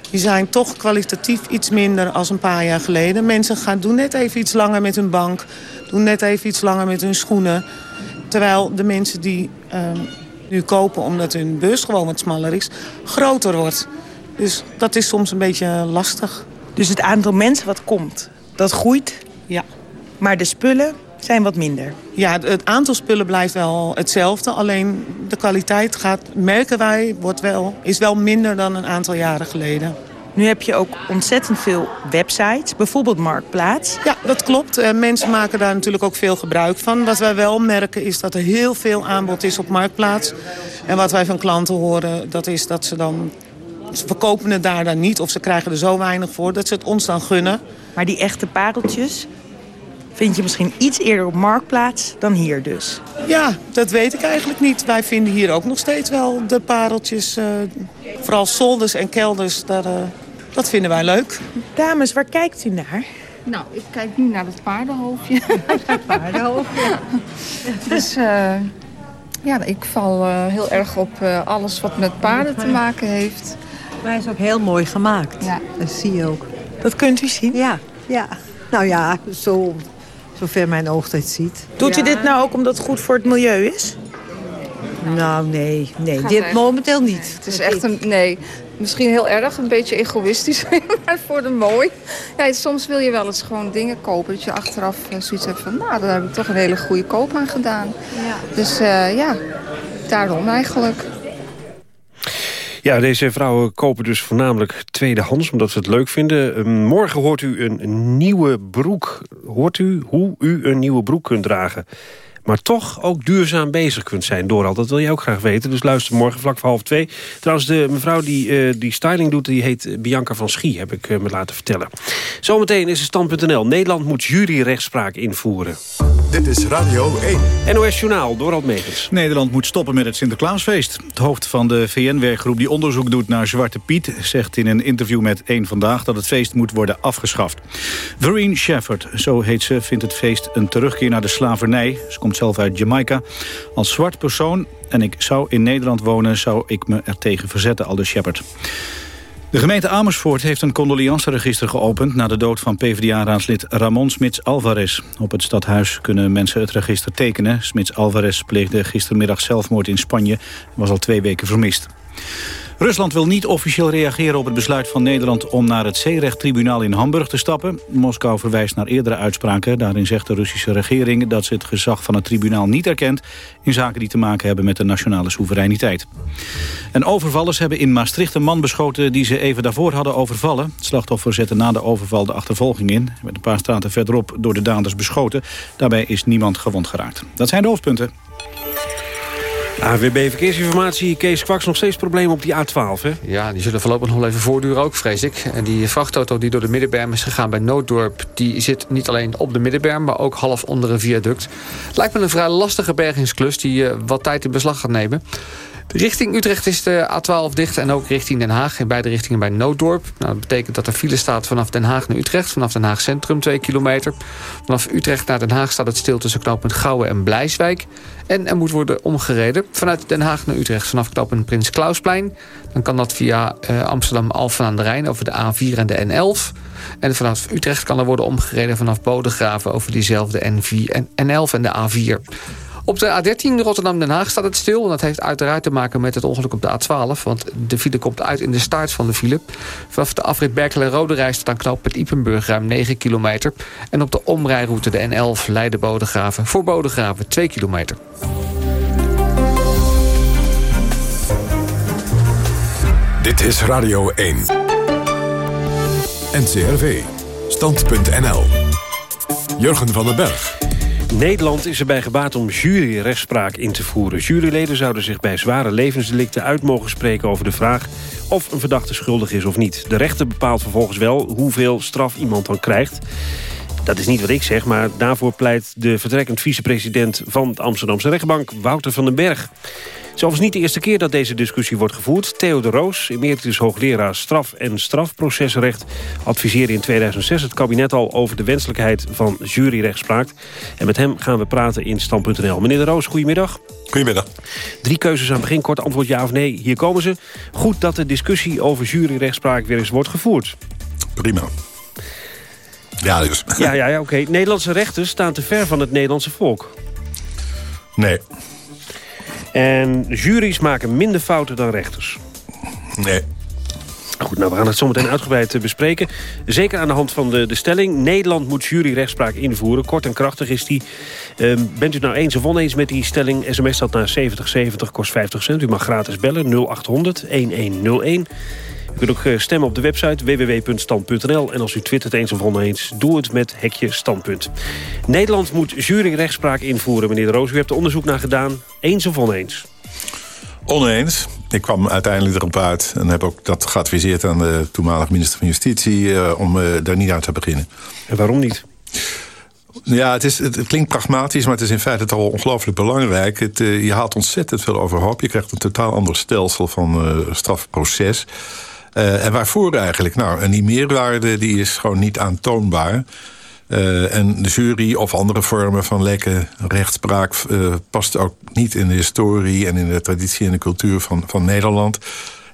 die zijn toch kwalitatief iets minder als een paar jaar geleden. Mensen gaan doen net even iets langer met hun bank. Doen net even iets langer met hun schoenen. Terwijl de mensen die nu kopen omdat hun beurs gewoon wat smaller is, groter wordt. Dus dat is soms een beetje lastig. Dus het aantal mensen wat komt, dat groeit? Ja. Maar de spullen zijn wat minder? Ja, het aantal spullen blijft wel hetzelfde. Alleen de kwaliteit gaat, merken wij, wordt wel, is wel minder dan een aantal jaren geleden. Nu heb je ook ontzettend veel websites, bijvoorbeeld Marktplaats. Ja, dat klopt. Mensen maken daar natuurlijk ook veel gebruik van. Wat wij wel merken is dat er heel veel aanbod is op Marktplaats. En wat wij van klanten horen, dat is dat ze dan... Ze verkopen het daar dan niet of ze krijgen er zo weinig voor... dat ze het ons dan gunnen. Maar die echte pareltjes, vind je misschien iets eerder op Marktplaats dan hier dus? Ja, dat weet ik eigenlijk niet. Wij vinden hier ook nog steeds wel de pareltjes. Uh, vooral zolders en kelders, daar, uh, dat vinden wij leuk. Dames, waar kijkt u naar? Nou, ik kijk nu naar het paardenhoofdje. het paardenhoofdje. Dus uh, ja, ik val heel erg op alles wat met paarden te maken heeft. Maar hij is ook heel mooi gemaakt. Ja. Dat zie je ook. Dat kunt u zien? Ja, ja. Nou ja, zo Zover mijn oog het ziet. Doet u dit nou ook omdat het goed voor het milieu is? Nou, nee. nee. Dit momenteel niet. Het is echt een... Nee. Misschien heel erg, een beetje egoïstisch, maar voor de mooi. Ja, soms wil je wel eens gewoon dingen kopen. Dat je achteraf eh, zoiets hebt van, nou, daar heb ik toch een hele goede koop aan gedaan. Ja. Dus uh, ja, daarom eigenlijk. Ja, deze vrouwen kopen dus voornamelijk tweedehands, omdat ze het leuk vinden. Ehm, morgen hoort u een nieuwe broek. Hoort u hoe u een nieuwe broek kunt dragen maar toch ook duurzaam bezig kunt zijn. Dooral, dat wil je ook graag weten. Dus luister morgen vlak voor half twee. Trouwens, de mevrouw die uh, die styling doet, die heet Bianca van Schie, heb ik uh, me laten vertellen. Zometeen is het stand.nl. Nederland moet juryrechtspraak invoeren. Dit is Radio 1. NOS Journaal, Dorald Megens. Nederland moet stoppen met het Sinterklaasfeest. Het hoofd van de VN-werkgroep die onderzoek doet naar Zwarte Piet... zegt in een interview met Eén Vandaag dat het feest moet worden afgeschaft. Vereen Shepherd, zo heet ze, vindt het feest een terugkeer naar de slavernij. Ze komt zelf uit Jamaica. Als zwart persoon en ik zou in Nederland wonen... zou ik me er tegen verzetten, aldus Shepard. De gemeente Amersfoort heeft een condoleanceregister geopend... na de dood van PvdA-raadslid Ramon Smits Alvarez. Op het stadhuis kunnen mensen het register tekenen. Smits Alvarez pleegde gistermiddag zelfmoord in Spanje... en was al twee weken vermist. Rusland wil niet officieel reageren op het besluit van Nederland... om naar het zeerechttribunaal in Hamburg te stappen. Moskou verwijst naar eerdere uitspraken. Daarin zegt de Russische regering dat ze het gezag van het tribunaal niet erkent... in zaken die te maken hebben met de nationale soevereiniteit. En overvallers hebben in Maastricht een man beschoten... die ze even daarvoor hadden overvallen. Het slachtoffer zette na de overval de achtervolging in. Met een paar straten verderop door de daders beschoten. Daarbij is niemand gewond geraakt. Dat zijn de hoofdpunten. AWB Verkeersinformatie, Kees Kwaks, nog steeds problemen op die A12, hè? Ja, die zullen voorlopig nog even voortduren ook, vrees ik. En die vrachtauto die door de Middenberm is gegaan bij Nooddorp... die zit niet alleen op de Middenberm, maar ook half onder een viaduct. Lijkt me een vrij lastige bergingsklus die uh, wat tijd in beslag gaat nemen. Richting Utrecht is de A12 dicht en ook richting Den Haag. In beide richtingen bij Nooddorp. Nou, dat betekent dat er file staat vanaf Den Haag naar Utrecht. Vanaf Den Haag Centrum 2 kilometer. Vanaf Utrecht naar Den Haag staat het stil tussen knooppunt Gouwen en Blijswijk. En er moet worden omgereden vanuit Den Haag naar Utrecht. Vanaf knooppunt Prins Klausplein. Dan kan dat via uh, Amsterdam-Alphen aan de Rijn over de A4 en de N11. En vanaf Utrecht kan er worden omgereden vanaf Bodegraven... over diezelfde N4 en N11 en de A4. Op de A13 Rotterdam-Den Haag staat het stil. En dat heeft uiteraard te maken met het ongeluk op de A12. Want de file komt uit in de staart van de file. Vanaf de afrit Berkel en Rode reis staat knoop het Ipenburg ruim 9 kilometer. En op de omrijroute de N11 Leiden-Bodegraven voor Bodegraven 2 kilometer. Dit is Radio 1. NCRV. Stand.nl. Jurgen van den Berg. Nederland is erbij gebaat om juryrechtspraak in te voeren. Juryleden zouden zich bij zware levensdelicten uit mogen spreken over de vraag of een verdachte schuldig is of niet. De rechter bepaalt vervolgens wel hoeveel straf iemand dan krijgt. Dat is niet wat ik zeg, maar daarvoor pleit de vertrekkend vicepresident van de Amsterdamse rechtbank, Wouter van den Berg. Het is overigens niet de eerste keer dat deze discussie wordt gevoerd. Theo de Roos, emeritus hoogleraar straf- en strafprocesrecht... adviseerde in 2006 het kabinet al over de wenselijkheid van juryrechtspraak. En met hem gaan we praten in Stand.nl. Meneer de Roos, goedemiddag. Goedemiddag. Drie keuzes aan het begin, kort antwoord ja of nee. Hier komen ze. Goed dat de discussie over juryrechtspraak weer eens wordt gevoerd. Prima. Ja, dus. Ja, ja, ja oké. Nederlandse rechters staan te ver van het Nederlandse volk. Nee. En juries maken minder fouten dan rechters. Nee. Goed, nou, we gaan het zometeen uitgebreid eh, bespreken. Zeker aan de hand van de, de stelling. Nederland moet juryrechtspraak invoeren. Kort en krachtig is die. Ehm, bent u nou eens of oneens met die stelling? SMS dat naar 7070, kost 50 cent. U mag gratis bellen 0800 1101. U kunt ook eh, stemmen op de website www.stand.nl. En als u twittert eens of oneens, doe het met hekje standpunt. Nederland moet juryrechtspraak invoeren, meneer de Roos. U hebt er onderzoek naar gedaan. Eens of oneens? Oneens. Ik kwam uiteindelijk erop uit en heb ook dat geadviseerd aan de toenmalige minister van Justitie... Uh, om uh, daar niet aan te beginnen. En waarom niet? Ja, het, is, het, klinkt pragmatisch, maar het is in feite toch wel ongelooflijk belangrijk. Het, uh, je haalt ontzettend veel overhoop. Je krijgt een totaal ander stelsel van strafproces. En waarvoor eigenlijk? Nou, en die meerwaarde die is gewoon niet aantoonbaar... Uh, en de jury of andere vormen van lekke rechtspraak... Uh, past ook niet in de historie en in de traditie en de cultuur van, van Nederland.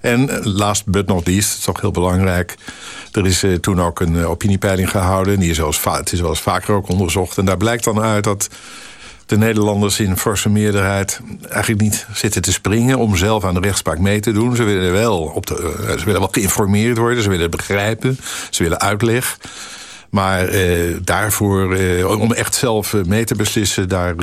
En last but not least, het is toch heel belangrijk... er is toen ook een opiniepeiling gehouden. Die is het is wel eens vaker ook onderzocht. En daar blijkt dan uit dat de Nederlanders in forse meerderheid... eigenlijk niet zitten te springen om zelf aan de rechtspraak mee te doen. Ze willen wel, op de, ze willen wel geïnformeerd worden, ze willen begrijpen, ze willen uitleg... Maar uh, daarvoor, uh, om echt zelf uh, mee te beslissen... daar,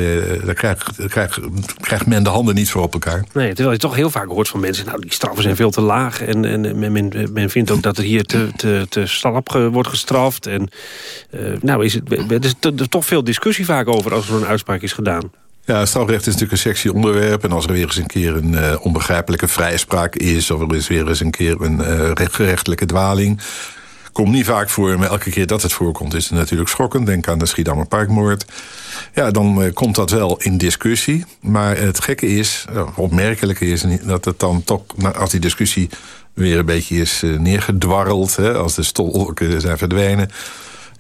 daar krijgt, krijgt, krijgt men de handen niet voor op elkaar. Nee, terwijl je toch heel vaak hoort van mensen... nou, die straffen zijn veel te laag. En, en men, men, vindt ook dat er hier te, te, te slap wordt gestraft. En nou, is het, er is toch veel discussie vaak over... als er een uitspraak is gedaan. Ja, strafrecht is natuurlijk een sexy onderwerp. En als er weer eens een keer een uh, onbegrijpelijke vrijspraak is... of er is weer eens een keer een uh, gerechtelijke dwaling... Komt niet vaak voor, maar elke keer dat het voorkomt is het natuurlijk schokkend. Denk aan de Schiedammer Parkmoord. Ja, dan uh, komt dat wel in discussie. Maar het gekke is, uh, opmerkelijke is... dat het dan toch, als die discussie weer een beetje is uh, neergedwarreld... Hè, als de stolken zijn verdwenen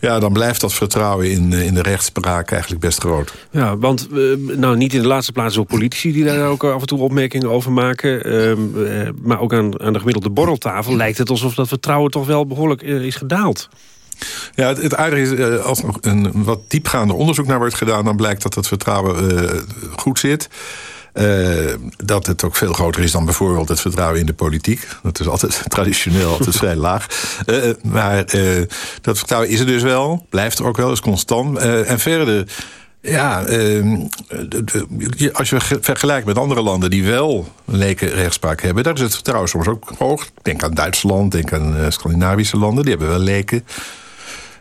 ja, dan blijft dat vertrouwen in, in de rechtspraak eigenlijk best groot. Ja, want uh, nou, niet in de laatste plaats ook politici die daar ook af en toe opmerkingen over maken. Uh, maar ook aan, aan de gemiddelde borreltafel lijkt het alsof dat vertrouwen toch wel behoorlijk is gedaald. Ja, het, het aardige is, als er een wat diepgaande onderzoek naar wordt gedaan... dan blijkt dat het vertrouwen goed zit. Uh, dat het ook veel groter is dan bijvoorbeeld het vertrouwen in de politiek. Dat is altijd traditioneel altijd vrij laag. Uh, maar uh, dat vertrouwen is er dus wel. Blijft er ook wel, is constant. en verder... Ja, ehm, als je vergelijkt met andere landen die wel leken rechtspraak hebben... daar is het vertrouwen soms ook hoog. Denk aan Duitsland, denk aan Scandinavische landen. Die hebben wel leken.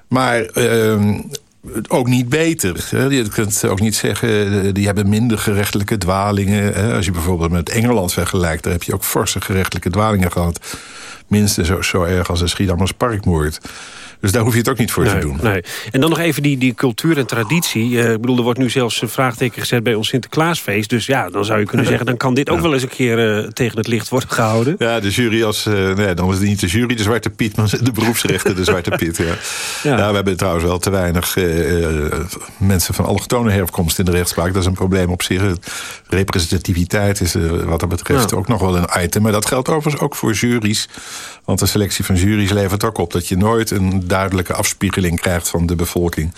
Maar ehm, ook niet beter. Je kunt ook niet zeggen, die hebben minder gerechtelijke dwalingen. Als je bijvoorbeeld met Engeland vergelijkt... daar heb je ook forse gerechtelijke dwalingen gehad. Minstens zo, zo erg als de Schiedammers parkmoord. Dus daar hoef je het ook niet voor nee, te doen. Nee. En dan nog even die, die cultuur en traditie. Uh, ik bedoel, er wordt nu zelfs een vraagteken gezet bij ons Sinterklaasfeest. Dus ja, dan zou je kunnen zeggen... dan kan dit ook wel eens een keer uh, tegen het licht worden gehouden. Ja, de jury als... Uh, nee, dan was het niet de jury de Zwarte Piet... maar de beroepsrechter de Zwarte Piet. Ja. Ja. we hebben trouwens wel te weinig mensen van allochtone herkomst in de rechtspraak. Dat is een probleem op zich. Representativiteit is wat dat betreft ja. ook nog wel een item. Maar dat geldt overigens ook voor juries. Want de selectie van juries levert ook op dat je nooit een duidelijke afspiegeling krijgt van de bevolking.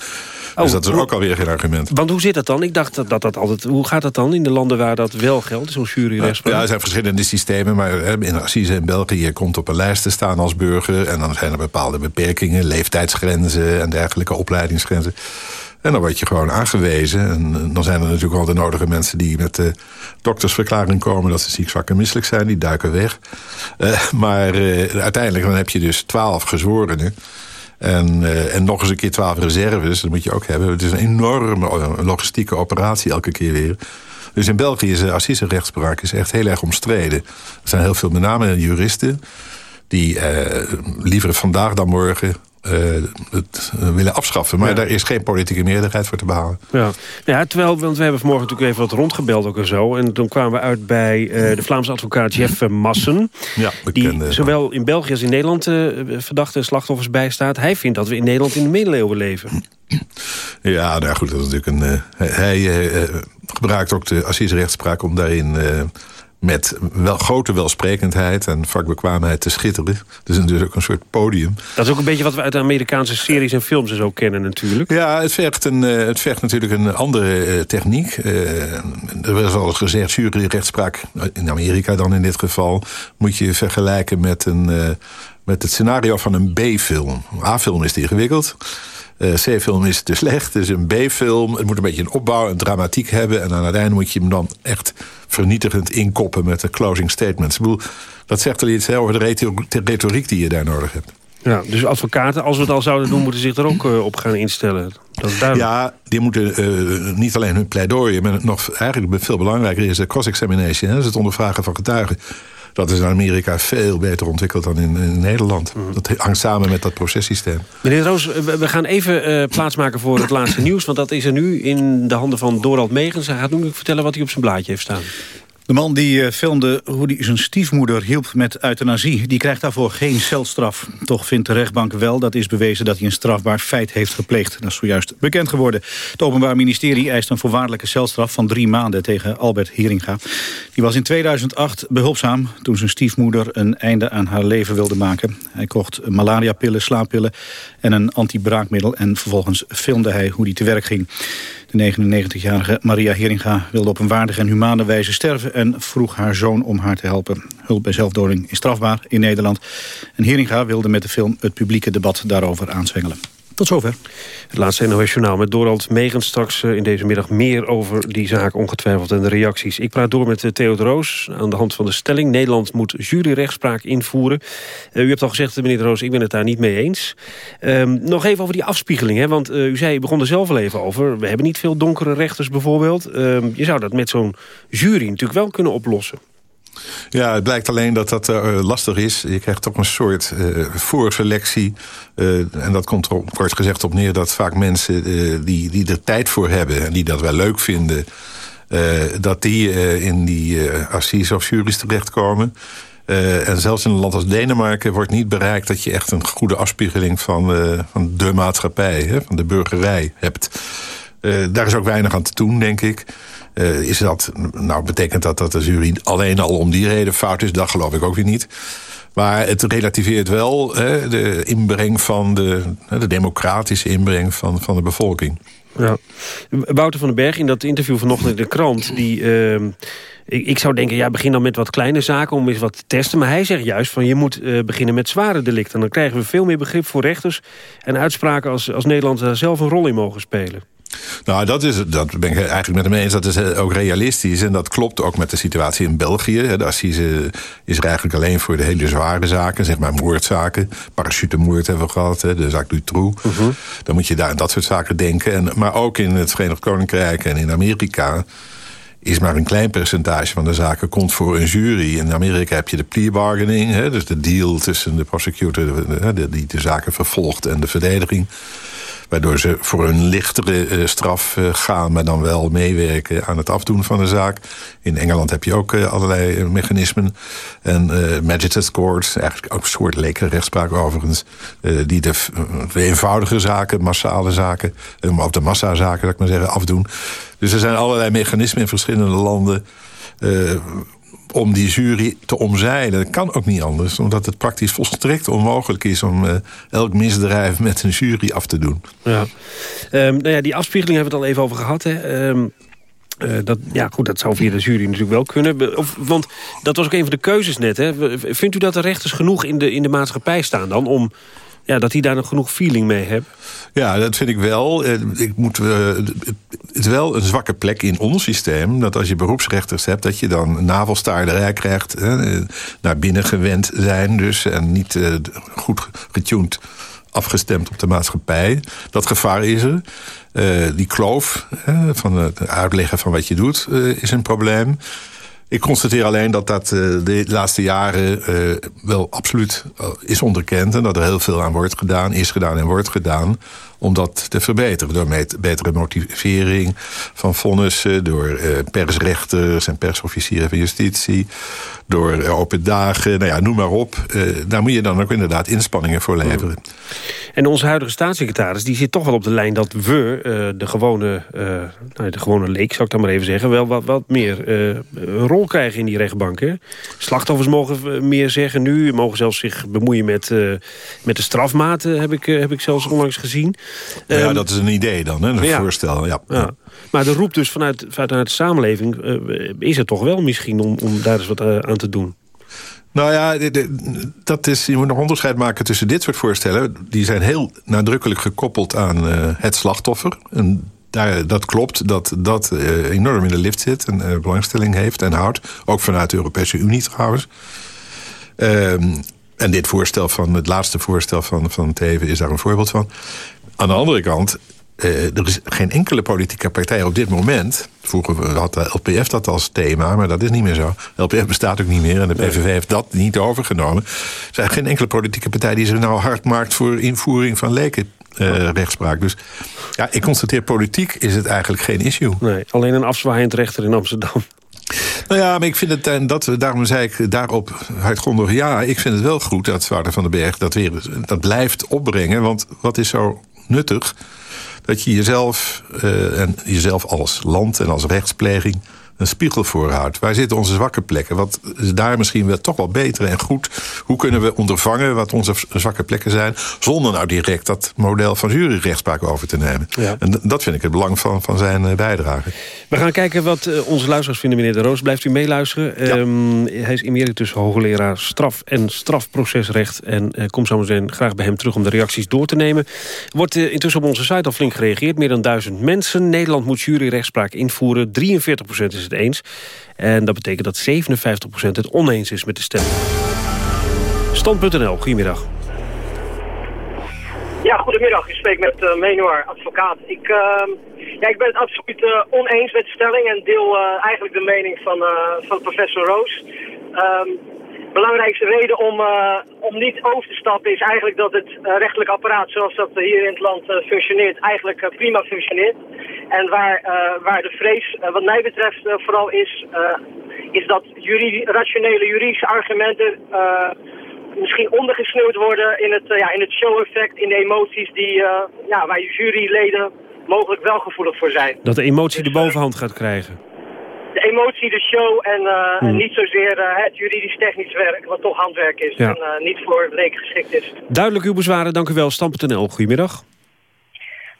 Dus oh, dat is ook alweer geen argument. Want hoe zit dat dan? Ik dacht dat dat, dat altijd... Hoe gaat dat dan in de landen waar dat wel geldt, zo'n juryrechtspraak? Ja, er zijn verschillende systemen, maar in Assise in België... je komt op een lijst te staan als burger... en dan zijn er bepaalde beperkingen, leeftijdsgrenzen... en dergelijke opleidingsgrenzen. En dan word je gewoon aangewezen. En dan zijn er natuurlijk al de nodige mensen die met de doktersverklaring komen... dat ze ziek, zwak en misselijk zijn. Die duiken weg. Uh, maar uh, uiteindelijk dan heb je dus twaalf gezworenen. En, uh, en nog eens een keer twaalf reserves. Dat moet je ook hebben. Het is een enorme logistieke operatie elke keer weer. Dus in België is de assiserechtspraak is echt heel erg omstreden. Er zijn heel veel, met name juristen... die liever vandaag dan morgen het willen afschaffen. Maar daar is geen politieke meerderheid voor te behalen. Ja. ja, terwijl, want we hebben vanmorgen natuurlijk even wat rondgebeld ook en zo. En toen kwamen we uit bij de Vlaamse advocaat Jeff Massen. Ja, bekende. Die zowel in België als in Nederland verdachte slachtoffers bijstaat. Hij vindt dat we in Nederland in de middeleeuwen leven. Ja, nou goed, dat is natuurlijk een... hij gebruikt ook de Assise-rechtspraak om daarin met wel grote welsprekendheid en vakbekwaamheid te schitteren. Dus dus ook een soort podium. Dat is ook een beetje wat we uit de Amerikaanse series en films en zo kennen natuurlijk. Ja, het vergt, een, eh, het vergt natuurlijk een andere uh, techniek. Uh, er was al gezegd, juryrechtspraak in Amerika dan in dit geval... moet je vergelijken met, een, met het scenario van een B-film. A-film is ingewikkeld. Uh, C-film is te slecht. Het is een B-film. Het moet een beetje een opbouw, een dramatiek hebben. En aan het einde moet je hem dan echt vernietigend inkoppen met de closing statements. Ik bedoel, dat zegt al iets over de retoriek die je daar nodig hebt. Ja, dus advocaten, als we het al zouden doen... moeten zich er ook uh, op gaan instellen. Dat is duidelijk. Ja, die moeten uh, niet alleen hun pleidooien... maar nog eigenlijk veel belangrijker is de cross-examination. Dat is het ondervragen van getuigen. Dat is in Amerika veel beter ontwikkeld dan in, in Nederland. Mhm. Dat hangt samen met dat processysteem. Meneer Roos, we gaan even uh, plaatsmaken voor het laatste nieuws. Want dat is er nu in de handen van Dorald Megens. Hij gaat nu vertellen wat hij op zijn blaadje heeft staan. De man die eh, filmde hoe hij zijn stiefmoeder hielp met euthanasie... die krijgt daarvoor geen celstraf. Toch vindt de rechtbank wel dat is bewezen dat hij een strafbaar feit heeft gepleegd. Dat is zojuist bekend geworden. Het Openbaar Ministerie eist een voorwaardelijke celstraf van drie maanden... tegen Albert Heringa. Die was in 2008 behulpzaam toen zijn stiefmoeder een einde aan haar leven wilde maken. Hij kocht malariapillen, slaappillen en een antibraakmiddel... en vervolgens filmde hij hoe die te werk ging. De 99-jarige Maria Heringa wilde op een waardige en humane wijze sterven... en vroeg haar zoon om haar te helpen. Hulp bij zelfdoding is strafbaar in Nederland. En Heringa wilde met de film het publieke debat daarover aanzwengelen. Tot zover. Het laatste NOS met Dorald Megens. Straks eh, in deze middag meer over die zaak ongetwijfeld en de reacties. Ik praat door met eh, Theo Roos aan de hand van de stelling. Nederland moet juryrechtspraak invoeren. Uh, u hebt al gezegd, meneer Roos, ik ben het daar niet mee eens. Um, nog even over die afspiegeling. Hè, want u zei, u begon er zelf al even over. We hebben niet veel donkere rechters bijvoorbeeld. Um, je zou dat met zo'n jury natuurlijk wel kunnen oplossen. Ja, het blijkt alleen dat dat uh, lastig is. Je krijgt toch een soort uh, voorselectie. Uh, en dat komt er kort gezegd op neer dat vaak mensen die, die er tijd voor hebben... en die dat wel leuk vinden... dat die in die assise of juries terechtkomen... en zelfs in een land als Denemarken wordt niet bereikt... dat je echt een goede afspiegeling van, van de maatschappij, hè, van de burgerij hebt. daar is ook weinig aan te doen, denk ik. Uh, is dat, nou betekent dat dat de jury alleen al om die reden fout is? Dat geloof ik ook weer niet. Maar het relativeert wel hè, de inbreng van de, de democratische inbreng van, van de bevolking. Ja. Wouter van den Berg in dat interview vanochtend in de krant... die, uh, ik, zou denken, ja, begin dan met wat kleine zaken om eens wat te testen. Maar hij zegt juist van je moet uh, beginnen met zware delicten. Dan krijgen we veel meer begrip voor rechters... en uitspraken als, als Nederland daar zelf een rol in mogen spelen. Nou, dat, is, dat ben ik eigenlijk met hem eens. Dat is eh, ook realistisch. En dat klopt ook met de situatie in België. De assise is er eigenlijk alleen voor de hele zware zaken. Zeg maar moordzaken. Parachutemoord hebben we gehad. De zaak Dutroux. Uh Dan moet je daar aan dat soort zaken denken. En, maar ook in het Verenigd Koninkrijk en in Amerika is maar een klein percentage van de zaken komt voor een jury. In Amerika heb je de plea bargaining, hè, dus de deal tussen de prosecutor die de zaken vervolgt en de verdediging. Waardoor ze voor een lichtere uh, straf uh, gaan, maar dan wel meewerken aan het afdoen van de zaak. In Engeland heb je ook uh, allerlei mechanismen. En magistrates courts, eigenlijk ook een soort lekenrechtspraak overigens, die de, eenvoudige zaken, massale zaken, of de massazaken, zou ik maar zeggen, afdoen. Dus er zijn allerlei mechanismen in verschillende landen om die jury te omzeilen. Dat kan ook niet anders, omdat het praktisch volstrekt onmogelijk is... om uh, elk misdrijf met een jury af te doen. Ja. Um, nou ja, die afspiegeling hebben we het al even over gehad. Hè? Um, uh, dat, ja, goed, dat zou via de jury natuurlijk wel kunnen. Of, want dat was ook een van de keuzes net. Hè? Vindt u dat de rechters genoeg in de, in de maatschappij staan dan... om ja, dat die daar nog genoeg feeling mee hebben? Ja, dat vind ik wel. Eh, ik moet, uh, het is wel een zwakke plek in ons systeem... dat als je beroepsrechters hebt... dat je dan navelstaarderij krijgt... naar binnen gewend zijn dus... en niet goed getuned afgestemd op de maatschappij. Dat gevaar is er. Die kloof van het uitleggen van wat je doet is een probleem. Ik constateer alleen dat dat uh, de laatste jaren uh, wel absoluut is onderkend... en dat er heel veel aan wordt gedaan, is gedaan en wordt gedaan om dat te verbeteren. Door betere motivering van vonnissen, door uh, persrechters en persofficieren van justitie, door uh, open dagen, nou ja, noem maar op. Uh, daar moet je dan ook inderdaad inspanningen voor leveren. En onze huidige staatssecretaris die zit toch wel op de lijn dat we, de, gewone, nou, de gewone leek, zou ik dan maar even zeggen, wel wat, wat meer een rol krijgen in die rechtbank. Hè? Slachtoffers mogen meer zeggen nu, mogen zelfs zich bemoeien met, met de strafmaten, heb ik, heb ik zelfs onlangs gezien. Nou ja, dat is een idee dan, hè? een ja. voorstel. Ja. ja. Maar de roep dus vanuit, vanuit de samenleving uh, is het toch wel misschien om, om daar eens wat uh, aan te doen. Nou ja, dat is, je moet nog onderscheid maken tussen dit soort voorstellen. Die zijn heel nadrukkelijk gekoppeld aan uh, het slachtoffer. En daar, dat klopt, dat dat enorm in de lift zit en belangstelling heeft en houdt. Ook vanuit de Europese Unie trouwens. Ehm, en dit voorstel van, het laatste voorstel van, van Teven is daar een voorbeeld van. Aan de andere kant, uh, er is geen enkele politieke partij op dit moment... vroeger had de LPF dat als thema, maar dat is niet meer zo. De LPF bestaat ook niet meer en de PVV heeft dat niet overgenomen. Er zijn geen enkele politieke partij die zich nou hard maakt... voor invoering van lekenrechtspraak. Uh, dus ja, ik constateer, politiek is het eigenlijk geen issue. Nee, alleen een afzwaaiend rechter in Amsterdam. Nou ja, maar ik vind het, en dat, daarom zei ik daarop hardgrondig... ja, ik vind het wel goed dat Zwaarder van den Berg dat weer dat blijft opbrengen. Want wat is zo nuttig dat je jezelf, uh, en jezelf als land en als rechtspleging een spiegel voorhoudt. Waar zitten onze zwakke plekken? Wat is daar misschien wel toch wel beter en goed? Hoe kunnen we ondervangen wat onze zwakke plekken zijn... zonder nou direct dat model van juryrechtspraak over te nemen? Ja. En dat vind ik het belang van, van zijn eh, bijdrage. We gaan kijken wat eh, onze luisteraars vinden, meneer De Roos. Blijft u meeluisteren. Ja. Um, hij is emeritus hoogleraar straf- en strafprocesrecht. En uh, kom zo meteen graag bij hem terug om de reacties door te nemen. Wordt uh, intussen op onze site al flink gereageerd. Meer dan duizend mensen. Nederland moet juryrechtspraak invoeren. 43% is het eens. En dat betekent dat 57% het oneens is met de stelling. Stand.nl, goedemiddag. Ja, goedemiddag. Ik spreek met uh, advocaat. Ik, uh, ja, ik ben het absoluut uh, oneens met de stelling en deel eigenlijk de mening van, van professor Roos. Um, belangrijkste reden om, uh, om niet over te stappen is eigenlijk dat het uh, rechtelijk apparaat zoals dat hier in het land uh, functioneert, eigenlijk prima functioneert. En waar, waar de vrees wat mij betreft vooral is, is dat juridi rationele juridische argumenten misschien ondergesneeuwd worden in het, ja, in het show-effect, in de emoties die, ja, waar juryleden mogelijk wel gevoelig voor zijn. Dat de emotie de bovenhand gaat krijgen de emotie, de show en uh, niet zozeer uh, het juridisch-technisch werk, wat toch handwerk is en uh, niet voor leek geschikt is. Duidelijk uw bezwaren, dank u wel. Stam.nl, goedemiddag.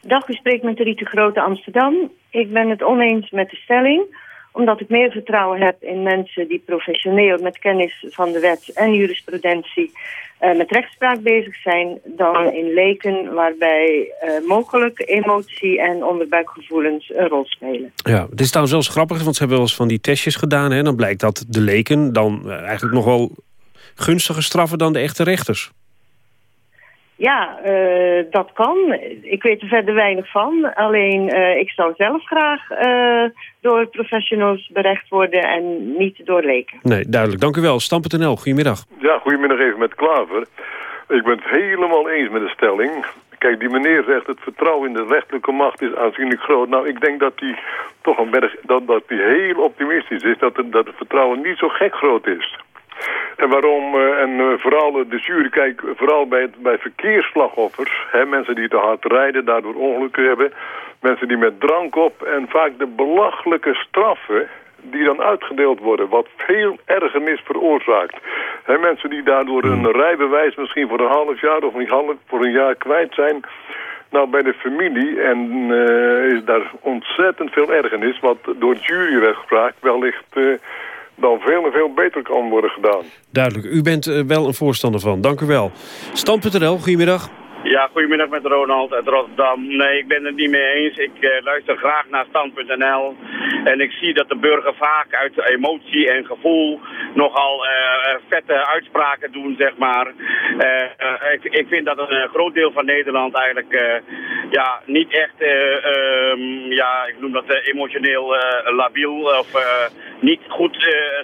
Dag, u spreekt met Riete Grote Amsterdam. Ik ben het oneens met de stelling omdat ik meer vertrouwen heb in mensen die professioneel met kennis van de wet en jurisprudentie uh, met rechtspraak bezig zijn dan in leken waarbij uh, mogelijk emotie en onderbuikgevoelens een rol spelen. Ja, het is trouwens wel grappig, want ze hebben wel eens van die testjes gedaan. Hè? Dan blijkt dat de leken dan uh, eigenlijk nog wel gunstiger straffen dan de echte rechters. Ja, uh, dat kan. Ik weet er verder weinig van. Alleen uh, ik zou zelf graag uh, door professionals berecht worden en niet door leken. Nee, duidelijk. Dank u wel. Stam.nl, goedemiddag. Ja, goedemiddag even met Klaver. Ik ben het helemaal eens met de stelling. Kijk, die meneer zegt het vertrouwen in de rechterlijke macht is aanzienlijk groot. Nou, ik denk dat hij toch een berg, dat, dat die heel optimistisch is. Dat het, dat het vertrouwen niet zo gek groot is. En waarom, uh, en uh, vooral de jury, kijk, vooral bij, bij verkeersslachtoffers, hè, mensen die te hard rijden, daardoor ongelukken hebben, mensen die met drank op en vaak de belachelijke straffen die dan uitgedeeld worden, wat veel ergernis veroorzaakt. Hè, mensen die daardoor een rijbewijs misschien voor een half jaar of niet half, voor een jaar kwijt zijn, nou, bij de familie en uh, is daar ontzettend veel ergernis... wat door juryrechtspraak wellicht uh, dan veel en veel beter kan worden gedaan. Duidelijk. U bent uh, wel een voorstander van. Dank u wel. Stand.nl, goedemiddag. Ja, goedemiddag met Ronald uit Rotterdam. Nee, ik ben het niet mee eens. Ik uh, luister graag naar Stand.nl. En ik zie dat de burger vaak uit emotie en gevoel nogal uh, vette uitspraken doen, zeg maar. Ik, ik, vind dat een groot deel van Nederland eigenlijk ja, niet echt, um, ja, ik noem dat emotioneel labiel of niet goed,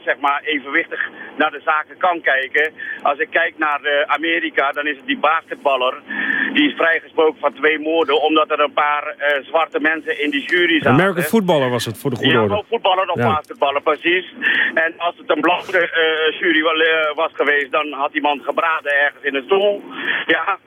zeg maar, evenwichtig naar de zaken kan kijken. Als ik kijk naar Amerika, dan is het die basketballer, die is vrijgesproken van twee moorden, omdat er een paar zwarte mensen in die jury zaten. American voetballer was het, voor de goede ja, orde. Ja, voetballer of ja. basketballer, precies. En als het een blanke uh, jury was geweest, dan had iemand gebraden ergens in een stoel. Ja,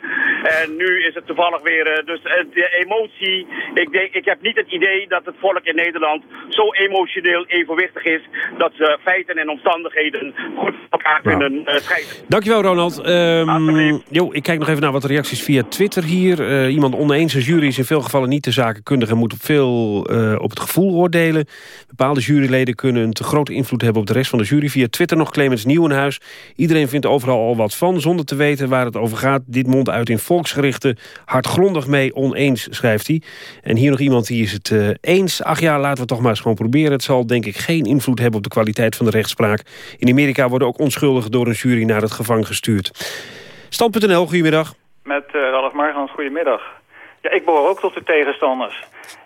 en nu is het toevallig weer... Dus de emotie, ik, denk, ik heb niet het idee dat het volk in Nederland zo emotioneel evenwichtig is... dat ze feiten en omstandigheden goed elkaar nou. kunnen scheiden. Dankjewel, Ronald. Um, jo, ik kijk nog even naar wat reacties via Twitter hier. iemand oneens, een jury is in veel gevallen niet de zakenkundige... en moet op veel op het gevoel oordelen. Bepaalde juryleden kunnen een te grote invloed hebben op de rest van de jury. Via Twitter nog Clemens Nieuwenhuis. Iedereen vindt overal al wat van, zonder te weten waar het over gaat. Dit mondt uit in volksgerichten. Hardgrondig mee oneens, schrijft hij. En hier nog iemand die is het uh, eens. Ach ja, laten we het toch maar eens gewoon proberen. Het zal denk ik geen invloed hebben op de kwaliteit van de rechtspraak. In Amerika worden ook onschuldigen door een jury naar het gevangen gestuurd. Stand.nl, goedemiddag. Met uh, Ralf Margans, goedemiddag. Ja, ik behoor ook tot de tegenstanders.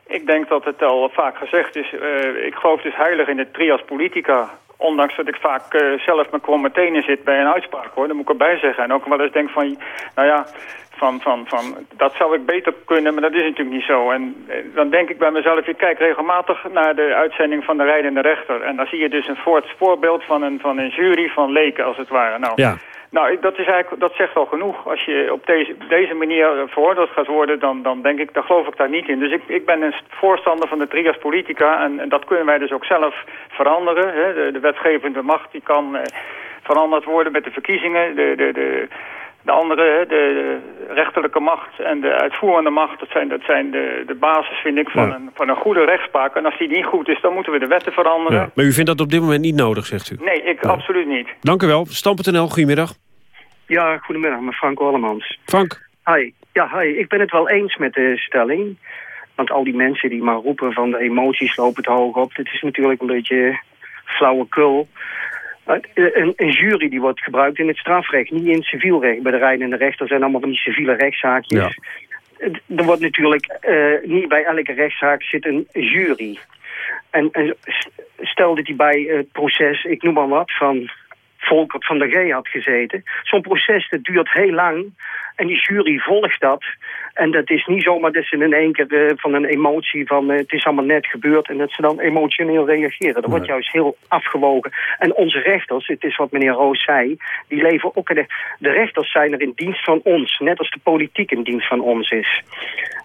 Ik denk dat het al vaak gezegd is. Uh, ik geloof dus heilig in de trias politica. Ondanks dat ik vaak uh, zelf mijn kromme tenen zit bij een uitspraak hoor. Dat moet ik erbij zeggen. En ook wel eens denk van, nou ja, van, van, van, dat zou ik beter kunnen, maar dat is natuurlijk niet zo. En eh, dan denk ik bij mezelf, ik kijk regelmatig naar de uitzending van de rijdende rechter. En dan zie je dus een voorbeeld van een, van een jury van leken als het ware. Nou, ja. Nou, dat, is eigenlijk, dat zegt al genoeg. Als je op deze, deze manier veroordeeld gaat worden, dan, dan denk ik, dan geloof ik daar niet in. Dus ik, ik ben een voorstander van de trias politica en, en dat kunnen wij dus ook zelf veranderen. Hè. De, de wetgevende macht die kan eh, veranderd worden met de verkiezingen. De, de, de, de andere, de rechterlijke macht en de uitvoerende macht, dat zijn, dat zijn de, de basis, vind ik, van, Ja. een, van een goede rechtspraak. En als die niet goed is, dan moeten we de wetten veranderen. Ja. Maar u vindt dat op dit moment niet nodig, zegt u? Nee, ik absoluut niet. Dank u wel. Stam.nl, goedemiddag. Ja, goedemiddag, met Frank Orlemans. Frank. Hi. Ja, hi. Ik ben het wel eens met de stelling. Want al die mensen die maar roepen van de emoties lopen te hoog op... dit is natuurlijk een beetje flauwekul. Maar Een, een jury die wordt gebruikt in het strafrecht, niet in het civielrecht. Bij de rijdende rechter zijn allemaal van die civiele rechtszaakjes. Ja. Er wordt natuurlijk eh, niet bij elke rechtszaak zit een jury. En, en stel dat hij bij het proces, ik noem maar wat, van Volkert van der G had gezeten. Zo'n proces dat duurt heel lang en die jury volgt dat. En dat is niet zomaar dat ze in één keer eh, van een emotie van eh, het is allemaal net gebeurd en dat ze dan emotioneel reageren. Dat wordt juist heel afgewogen. En onze rechters, het is wat meneer Roos zei, die leven ook in de, de rechters zijn er in dienst van ons, net als de politiek in dienst van ons is.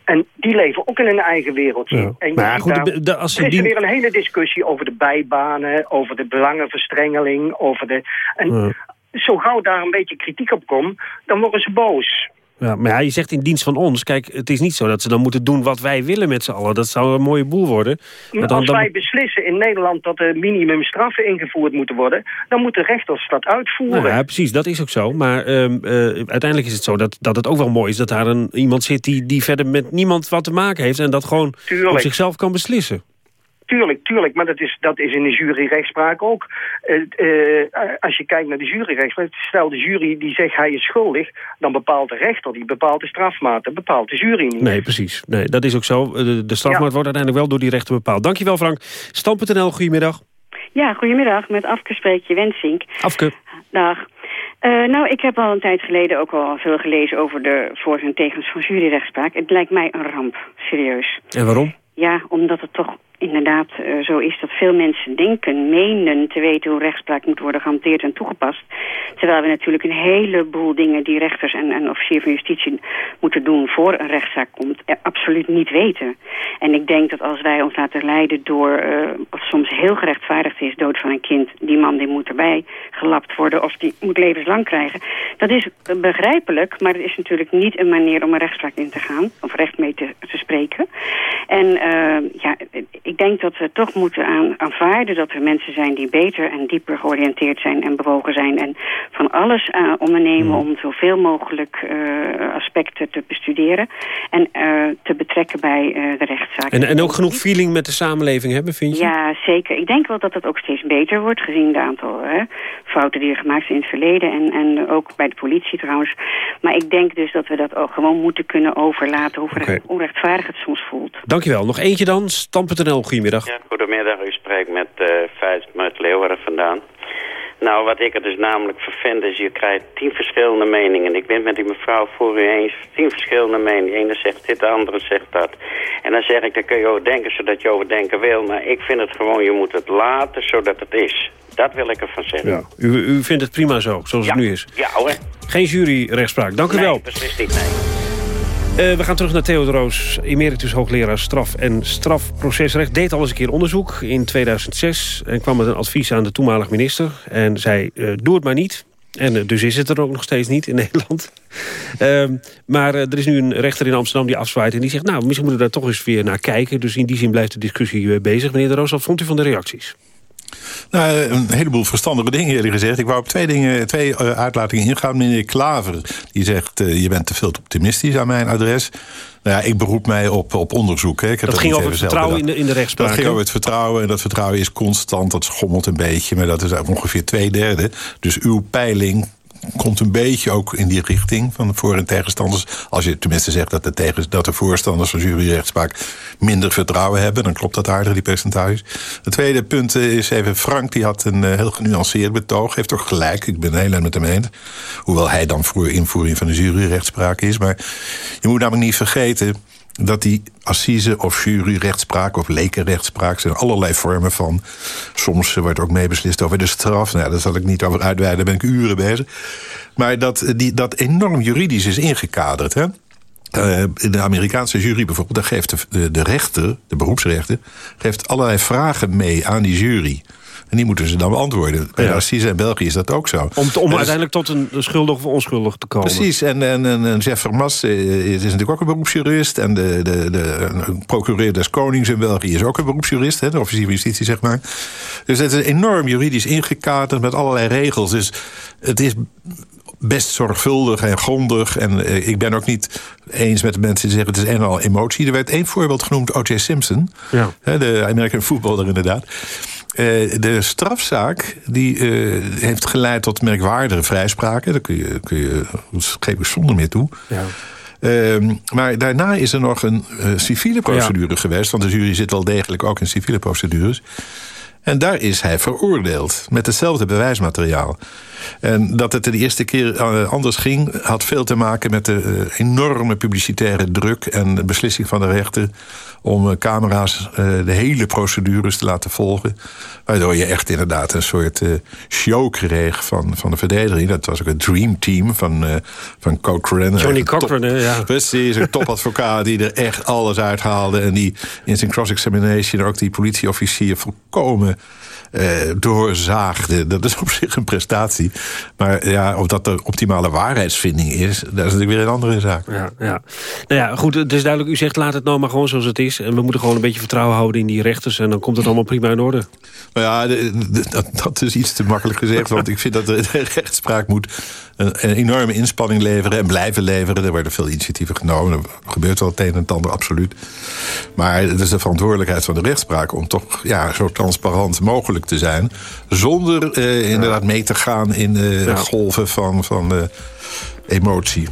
En die leven ook in een eigen wereldje. Ja. En Maar goed, daar- de- de- als er is die- weer een hele discussie over de bijbanen, over de belangenverstrengeling, over de... En zo gauw daar een beetje kritiek op komt, dan worden ze boos. Ja, maar ja, je zegt in dienst van ons. Kijk, het is niet zo dat ze dan moeten doen wat wij willen met z'n allen. Dat zou een mooie boel worden. Maar dan, Als dan- wij beslissen in Nederland dat er minimumstraffen ingevoerd moeten worden... dan moeten rechters dat uitvoeren. Nou ja, precies, dat is ook zo. Maar ehm, eh, uiteindelijk is het zo dat, dat het ook wel mooi is... dat daar een, iemand zit die, die verder met niemand wat te maken heeft... en dat gewoon Tuurlijk. op zichzelf kan beslissen. Tuurlijk, tuurlijk, maar dat is, dat is in de juryrechtspraak ook. Eh, eh, als je kijkt naar de juryrechtspraak, stel de jury die zegt hij is schuldig... dan bepaalt de rechter, die bepaalt de strafmaat, dat bepaalt de jury niet. Nee, precies. Nee, dat is ook zo. Eh, De, de strafmaat Ja. wordt uiteindelijk wel door die rechter bepaald. Dankjewel Frank. Stam.nl, goedemiddag. Ja, goedemiddag. Met Afke spreek je Wensink. Afke. Dag. Nou, ik heb al een tijd geleden ook al veel gelezen over de voor's en tegens van juryrechtspraak. Het lijkt mij een ramp, serieus. En waarom? Ja, omdat het toch inderdaad eh, zo is dat veel mensen denken, menen te weten hoe rechtspraak moet worden gehanteerd en toegepast. Terwijl we natuurlijk een heleboel dingen die rechters en, en officier van justitie moeten doen voor een rechtszaak komt, eh, absoluut niet weten. En ik denk dat als wij ons laten leiden door, eh, wat soms heel gerechtvaardigd is, dood van een kind, die man die moet erbij gelapt worden of die moet levenslang krijgen. Dat is begrijpelijk, maar het is natuurlijk niet een manier om een rechtspraak in te gaan, of recht mee te, spreken. En ja, ik ik denk dat we toch moeten aan, aanvaarden dat er mensen zijn die beter en dieper georiënteerd zijn en bewogen zijn. En van alles uh, ondernemen om zoveel mogelijk uh, aspecten te bestuderen en uh, te betrekken bij de rechtszaak. En, en ook genoeg feeling met de samenleving hebben, vind je? Ja, zeker. Ik denk wel dat het ook steeds beter wordt gezien het aantal fouten die er gemaakt zijn in het verleden. En, en ook bij de politie trouwens. Maar ik denk dus dat we dat ook gewoon moeten kunnen overlaten hoe okay. onrechtvaardig het soms voelt. Dankjewel. Nog eentje dan. Stam.nl, goedemiddag. Ja, goedemiddag. U spreekt met uh, Fijs met Leeuwarden vandaan. Nou, wat ik er dus namelijk vervind is, je krijgt tien verschillende meningen. Ik ben met die mevrouw voor u eens, tien verschillende meningen. De ene zegt dit, de andere zegt dat. En dan zeg ik, dan kun je overdenken zodat je overdenken wil. Maar ik vind het gewoon, je moet het laten zodat het is. Dat wil ik ervan zeggen. Ja. U, u vindt het prima zo, zoals ja. het nu is? Ja hoor. Geen juryrechtspraak, dank u nee, wel. beslist niet, nee. Uh, we gaan terug naar Theo Roos, emeritus hoogleraar straf- en strafprocesrecht. Deed al eens een keer onderzoek in 2006 en kwam met een advies aan de toenmalig minister. En zei, uh, doe het maar niet. En uh, dus is het er ook nog steeds niet in Nederland. Ehm, maar er is nu een rechter in Amsterdam die afzwaait en die zegt... nou, misschien moeten we daar toch eens weer naar kijken. Dus in die zin blijft de discussie bezig. Meneer de Roos, wat vond u van de reacties? Nou, een heleboel verstandige dingen eerlijk gezegd. Ik wou op twee, dingen, twee uitlatingen ingaan. Meneer Klaver, die zegt... Uh, je bent te veel optimistisch aan mijn adres. Nou ja, ik beroep mij op, op onderzoek. Hè. Ik heb dat, dat ging over het vertrouwen in de, in de rechtspraak. Dat ging over het vertrouwen. En dat vertrouwen is constant. Dat schommelt een beetje. Maar dat is ongeveer twee derde. Dus uw peiling komt een beetje ook in die richting van de voor- en tegenstanders. Als je tenminste zegt dat de, tegen, dat de voorstanders van juryrechtspraak minder vertrouwen hebben, dan klopt dat aardig, die percentages. Het tweede punt is even Frank, die had een heel genuanceerd betoog. Heeft ook gelijk, ik ben heel erg met hem eens. Hoewel hij dan voor invoering van de juryrechtspraak is. Maar je moet namelijk niet vergeten dat die assise of juryrechtspraak of lekenrechtspraak... zijn allerlei vormen van. Soms wordt ook meebeslist over de straf. Nou, daar zal ik niet over uitweiden, daar ben ik uren bezig. Maar dat, die, dat enorm juridisch is ingekaderd, hè? In de Amerikaanse jury bijvoorbeeld, daar geeft de, de, de rechter, de beroepsrechter... geeft allerlei vragen mee aan die jury. En die moeten ze dan beantwoorden. Bij de Assise in België is dat ook zo. Om, te, om dus, uiteindelijk tot een schuldig of onschuldig te komen. Precies. En, en, en, en Jeff Vermas is natuurlijk ook een beroepsjurist. En de, de, de procureur des Konings in België is ook een beroepsjurist. Hè, de officier van justitie, zeg maar. Dus het is enorm juridisch ingekaderd met allerlei regels. Dus het is best zorgvuldig en grondig. En uh, ik ben ook niet eens met de mensen die zeggen... het is en al emotie. Er werd één voorbeeld genoemd, O.J. Simpson. Ja. De American voetballer inderdaad. Uh, de strafzaak die, uh, heeft geleid tot merkwaardige vrijspraken. Daar kun je, kun je geen zonder meer toe. Ja. Uh, maar daarna is er nog een uh, civiele procedure ja. geweest. Want de jury zit wel degelijk ook in civiele procedures. En daar is hij veroordeeld. Met hetzelfde bewijsmateriaal. En dat het de eerste keer anders ging... had veel te maken met de enorme publicitaire druk... en de beslissing van de rechter om camera's de hele procedures te laten volgen. Waardoor je echt inderdaad een soort show kreeg van, van de verdediging. Dat was ook het dream team van, van Cochrane. Johnny Cochrane, top, ja. Precies, een topadvocaat die er echt alles uithaalde. En die in zijn cross-examination ook die politieofficier volkomen uh, doorzaagde. Dat is op zich een prestatie. Maar ja, of dat de optimale waarheidsvinding is... dat is natuurlijk weer een andere zaak. Ja, ja. Nou ja, goed, het is duidelijk. U zegt, laat het nou maar gewoon zoals het is. En we moeten gewoon een beetje vertrouwen houden in die rechters. En dan komt het allemaal prima in orde. Maar ja, dat, dat, is iets te makkelijk gezegd. want ik vind dat de rechtspraak moet een, een, enorme inspanning leveren... en blijven leveren. Er worden veel initiatieven genomen. Er gebeurt wel het een en het ander, absoluut. Maar het is de verantwoordelijkheid van de rechtspraak... om toch ja, zo transparant mogelijk te zijn. Zonder uh, inderdaad mee te gaan in uh, ja. golven van, van uh, emotie.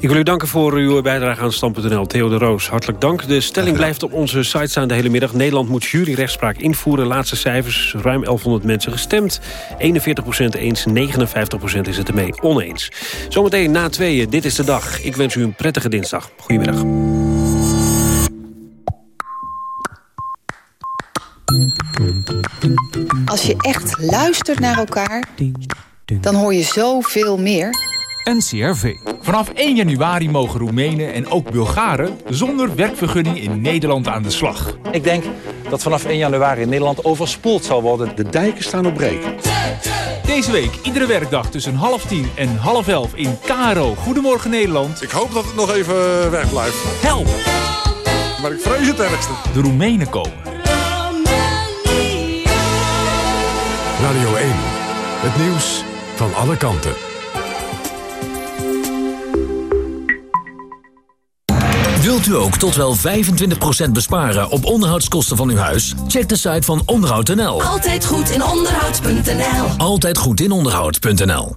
Ik wil u danken voor uw bijdrage aan Stand.nl. Theo de Roos, hartelijk dank. De stelling blijft op onze site staan de hele middag. Nederland moet juryrechtspraak invoeren. Laatste cijfers, ruim 1100 mensen gestemd. 41% eens, 59% is het ermee oneens. Zometeen na tweeën, dit is de dag. Ik wens u een prettige dinsdag. Goedemiddag. Als je echt luistert naar elkaar, dan hoor je zoveel meer. NCRV. Vanaf 1 januari mogen Roemenen en ook Bulgaren zonder werkvergunning in Nederland aan de slag. Ik denk dat vanaf 1 januari in Nederland overspoeld zal worden. De dijken staan op breken. Deze week, iedere werkdag tussen half tien en half elf in Caro. Goedemorgen Nederland. Ik hoop dat het nog even weg blijft. Help! Maar ik vrees het ergste. De Roemenen komen. Radio 1. Het nieuws van alle kanten. Wilt u ook tot wel 25% besparen op onderhoudskosten van uw huis? Check de site van onderhoud.nl. Altijd goed in onderhoud.nl. Altijd goed in onderhoud.nl.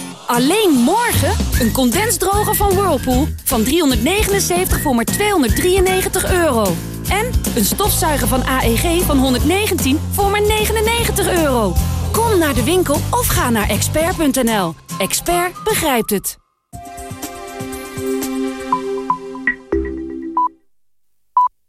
Alleen morgen een condensdroger van Whirlpool van 379 voor maar 293 euro. En een stofzuiger van AEG van 119 voor maar 99 euro. Kom naar de winkel of ga naar expert.nl. Expert begrijpt het.